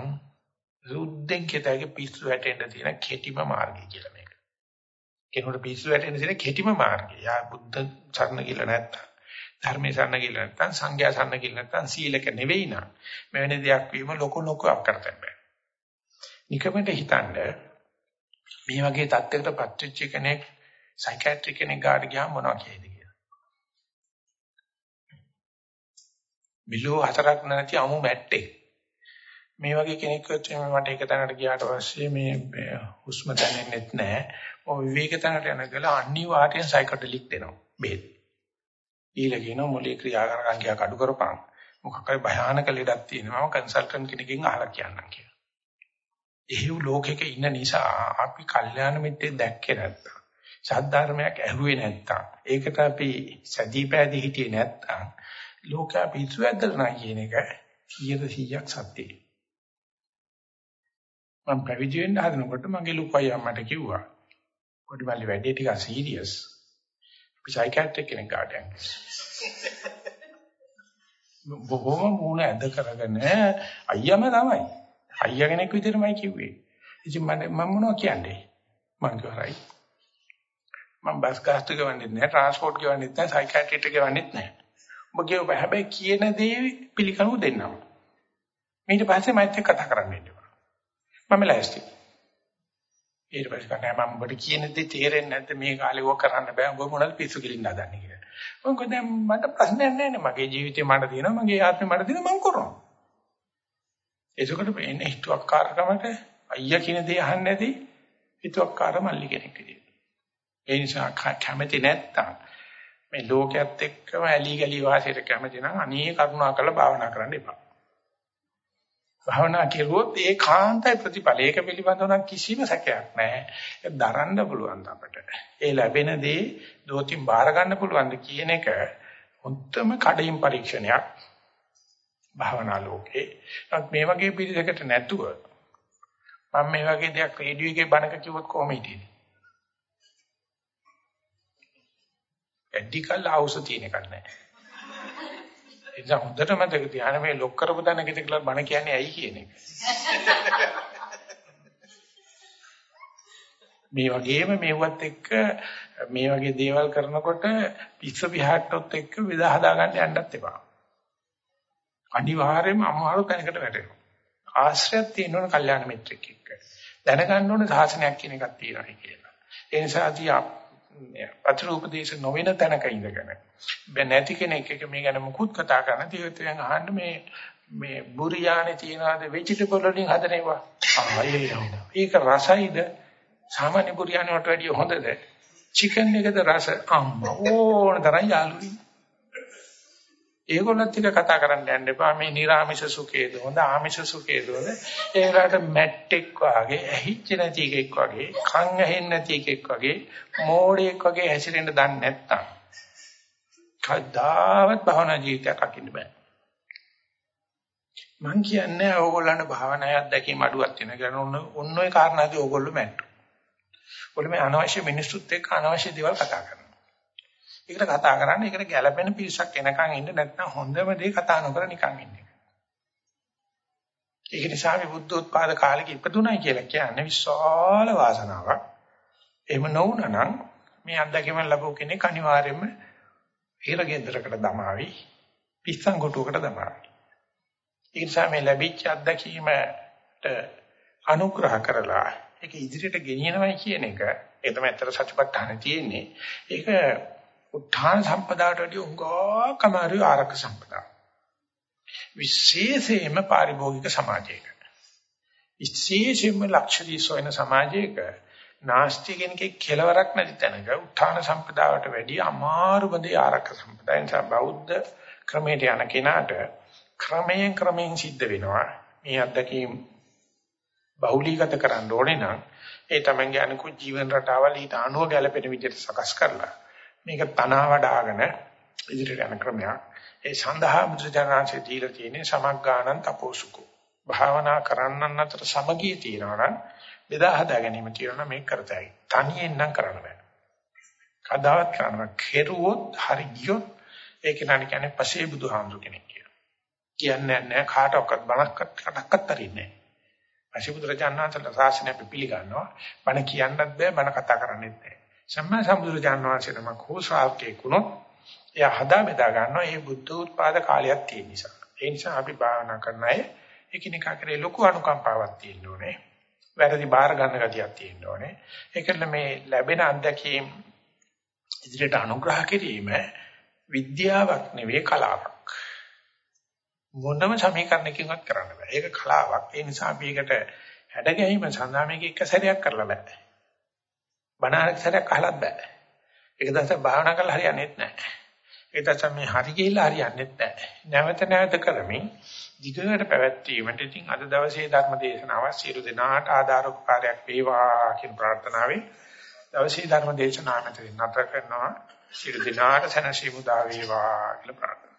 සුද්ධෙන් කියතගේ පිස්සු වැටෙන්න තියෙන කෙටිම මාර්ගය කියලා මේක. කෙනෙකුට පිස්සු වැටෙන්න තියෙන කෙටිම මාර්ගය. යා බුද්ධ සරණ කියලා නැත්තම් ධර්මයේ සරණ කියලා නැත්තම් සංඝයා සරණ කියලා නැත්තම් සීලක නෙවෙයි නා. මෙවැනි දෙයක් වීම ලොකු ලොකුක් කරතයි. නිකමට හිතන්න මේ වගේ තත්යකටපත් වෙච්ච කෙනෙක් සයිකියාට්‍රික් කෙනෙක් ගාඩ ගියාම මොනවා කියයිද කියලා. බිලෝ හතරක් නැති අමු මැට්ටේ. මේ වගේ කෙනෙක් වෙච්චම මට එක තැනකට ගියාට පස්සේ මේ හුස්ම දැනෙන්නෙත් නැහැ. ඔය විවේක තැනට යන ගලා අනිවාර්යෙන් සයිකඩෙලික් දෙනවා. බෙහෙත්. ඊළඟ කියනවා මොලේ ක්‍රියාකාරකම් කියා කඩු කරපන්. මොකක් හරි භයානක ලෙඩක් තියෙනවා. මම කන්සල්ටන්ට් කෙනකින් අහලා කියන්නම් කියලා. එහෙව් ලෝකෙක ඉන්න නිසා අපි කල්යාණ මිත්‍රෙක් දැක්කේ නැත්තම් සද්ධර්මයක් ඇහුවේ නැත්තම් ඒකට අපි සැදී පැදී හිටියේ නැත්තම් ලෝකයා පිස්සු ඇද්දලා කියන එක 100ක් සත්‍යයි. මම පැවිදි වෙන්න හදනකොට මගේ ලොකු අයියා මට කිව්වා පොඩි මල්ලි වැඩේ ටිකක් සීරියස්. අපි සයිකියාට්‍රික් කෙනෙක් ගාඩ යන්නේ. බොහොම මූණ ඇද කරගෙන අයියාම තමයි. අයියා කෙනෙක් විදිහටමයි කිව්වේ. ඉතින් මම මම මොනවද කියන්නේ? මං කියවරයි. මම බස් ගාස්තු ගෙවන්නෙත් නැහැ, ට්‍රාන්ස්පෝර්ට් ගෙවන්නෙත් නැහැ, සයිකියාට්‍රිට ගෙවන්නෙත් නැහැ. ඔබ කියව හැබැයි කියන දේ පිළිකනු දෙන්නම්. ඊට පස්සේ මයිත් එක්ක කතා කරන්න ඉන්නවා. මම ලෑස්ති. ඊට පස්සේ කන්නේ මම ඔබට කියන දේ තේරෙන්නේ නැද්ද මේ කාලේ ඔක කරන්න බෑ. ඔබ මොනවද පිස්සු කිලින්න හදන්නේ කියලා. මොකද දැන් මට ප්‍රශ්නයක් නැහැ නේ. මගේ ජීවිතේ මට තියෙනවා, මගේ ආත්මේ මට තියෙනවා මම කරනවා. එතකොට එන්නේ හිතුවක්කාරකමට අයියා කියන දේ අහන්නේ නැති හිතුවක්කාර මල්ලි කෙනෙක් විදියට. ඒ නිසා කැමැති නැත්තම් මේ ලෝකයේත් එක්කම ඇලි ගලි වාසයට කැමති නම් අනේ කරුණා කරලා භාවනා කරන්න එපා. භාවනා කෙරුවොත් ඒ කාන්තයි ප්‍රතිඵල. ඒක පිළිබඳව නම් කිසිම සැකයක් නැහැ. ඒක දරන්න පුළුවන් අපට. ඒ ලැබෙන දේ දෝතින් බාර ගන්න පුළුවන්ද කියන එක උත්තම කඩින් පරීක්ෂණයක්. භාවනා ලෝකේ. නමුත් මේ වගේ පිළිසකට නැතුව මම මේ වගේ දෙයක් රේඩියෝ එකේ බණක කිව්වොත් කොහොම හිටියේ? එඩිකල් හවුස් තියෙන එකක් නැහැ. ඒ නිසා හොඳට මතක තියාගන්න මේ ලොක් කරපු තැනකට කියලා බණ කියන්නේ ඇයි කියන එක. මේ වගේම මේවත් එක්ක මේ වගේ දේවල් කරනකොට පිස්ස විහාරටත් එක්ක විදා හදා ගන්න යන්නත් එපා. අනිවාර්යයෙන්ම අමාරු තැනකට වැටෙනවා. ආශ්‍රයයක් තියෙනවනේ කල්යාණ මිත්‍රෙක් එක්ක. දැනගන්න ඕනේ සාසනයක් කියන එකක් තියෙනවා කියලා. ඒ නිසා තියා පතර උපදේශ නොවන තැනක ඉඳගෙන නැති කෙනෙක් එක මේ ගැන මුකුත් කතා කරන තියෙන අහන්න මේ මේ බුරියානේ තියනවාද ভেජිටබල් වලින් හදනේවා ආයේ ඒක රසයිද සාමාන්‍ය බුරියානේ වලට වැඩිය හොඳද චිකන් එකද රස අම්මා ඕන තරම් යාළුවයි ඒගොල්ලත් එක්ක කතා කරන්න යන්න එපා මේ නිර්ආමිෂ සුඛේද හොඳ ආමිෂ සුඛේද හොඳ ඒකට මැට්ටෙක් වාගේ ඇහිච්ච නැති එකෙක් වගේ කන් ඇහෙන්නේ නැති එකෙක් වගේ මෝඩෙක් වගේ හැසිරෙන්න දන්නේ නැත්තම් කවදාවත් භවනා ජීවිතයක් අකින්න බෑ මං කියන්නේ ඕගොල්ලන්ට භාවනාය අත්දැකීම් අඩුවක් තියෙන කියලා ඔන්න ඔන්න ඔය කාරණාදී ඕගොල්ලෝ මැට්ටු. ඔගොල්ලෝ මේ අනවශ්‍ය මිනිස්සුත් එක්ක අනවශ්‍ය දේවල් කතා කරනවා. ඒකට කතා කරන්න ඒකට ගැළපෙන පිරිසක් එනකන් ඉන්න නැත්නම් හොඳම දේ කතා නොකර නිකන් ඉන්න එක. ඒක නිසා අපි බුද්ධ උත්පාද කාලෙක ඉපදුණයි කියලා කියන්නේ විශාල වාසනාවක්. එහෙම නොවුනනම් මේ අත්දැකීම ලැබුව කෙනෙක් අනිවාර්යයෙන්ම හිරගෙන්දරකට දමාවි, පිස්සන් කොටුවකට දමාවි. ඒ නිසා මේ ලැබිච්ච අත්දැකීමට අනුග්‍රහ කරලා ඒක ඉදිරියට ගෙනියනවයි කියන එක ඒ තමයි අතර සත්‍යපට්ඨාන තියෙන්නේ. ඒක උත්හාන සම්පදාට වඩා උංගා කමාරු ආරක්ෂ සම්පදා. විශේෂයෙන්ම පාරිභෝගික සමාජයක. විශේෂයෙන්ම ලක්ෂරී සොයන සමාජයක නාස්ති කෙනෙක් කෙලවරක් නැති තැනක උත්හාන සම්පදාවට වැඩිය අමාරු බඳේ ආරක්ෂ සම්පදාය නිසා බෞද්ධ ක්‍රමයට යන කෙනාට ක්‍රමයෙන් ක්‍රමයෙන් සිද්ධ වෙනවා. මේ අත්දැකීම් බහුලීගත කරන්න ඕනේ නම් ඒ තමන්ගේ අනිකුත් ජීවන රටාවල් ඊට අනුව ගැලපෙන විදිහට සකස් කරලා මේක තනවා වඩාගෙන ඉදිරියට යන ක්‍රමයක්. ඒ සඳහා බුදුජානනාංශයේ දීලා තියෙන සමග්ගානං තපෝසුකෝ. භාවනා කරන්නන් අතර සමගිය තියෙනවා නම් බෙදා හදා ගැනීම තියෙනවා මේක කරතයි. තනියෙන් නම් කරන්න බෑ. කදාවත් කරන්න කෙරුවොත් හරි ගියොත් ඒක නණ කියන්නේ පසේ බුදුහාමුදුර කෙනෙක් කියලා. කියන්නේ නැහැ කාටවත් බණක්වත් කටක්වත් අරින්නේ නැහැ. පසේ බුදුරජාණන්සේලා ශාසනය අපි පිළිගන්නවා. බණ කියන්නත් බෑ බණ කතා කරන්නෙත් නැහැ. සම්මා සම්බුදුරජාණන් වහන්සේ නමක් හෝ ශ්‍රාවකෙක් වුණොත් එයා හදා බෙදා ගන්නවා මේ බුද්ධ උත්පාද කාලයක් තියෙන නිසා. ඒ නිසා අපි භාවනා කරන අය එකිනෙකා කරේ ලොකු අනුකම්පාවක් තියෙන්න ඕනේ. වැරදි බාර ගන්න ගතියක් තියෙන්න ඕනේ. ඒකල මේ ලැබෙන අත්දැකීම් ඉදිරියට අනුග්‍රහ කිරීම විද්‍යාවක් නෙවෙයි කලාවක්. මොනම සමීකරණයකින්වත් කරන්න බෑ. ඒක කලාවක්. ඒ නිසා අපි ඒකට හැඩ ගැහිම සඳහා මේක එක සැරයක් කරලා බෑ. බණාරක් සැරයක් අහලත් බෑ. ඒක දැස භාවනා කරලා හරියන්නේ නැහැ. ඒ දැස මේ හරි ගිහිල්ලා හරියන්නේ නැහැ. නැවත නැවත කරමින් දිගට පැවැත්වීමට ඉතින් අද දවසේ ධර්ම දේශනාව සියලු දෙනාට ආධාරකාරයක් වේවා කියන ප්‍රාර්ථනාවෙන් දවසේ ධර්ම දේශනාව මෙතන නතර කරනවා. සියලු දෙනාට සැනසීම උදා වේවා කියලා ප්‍රාර්ථනා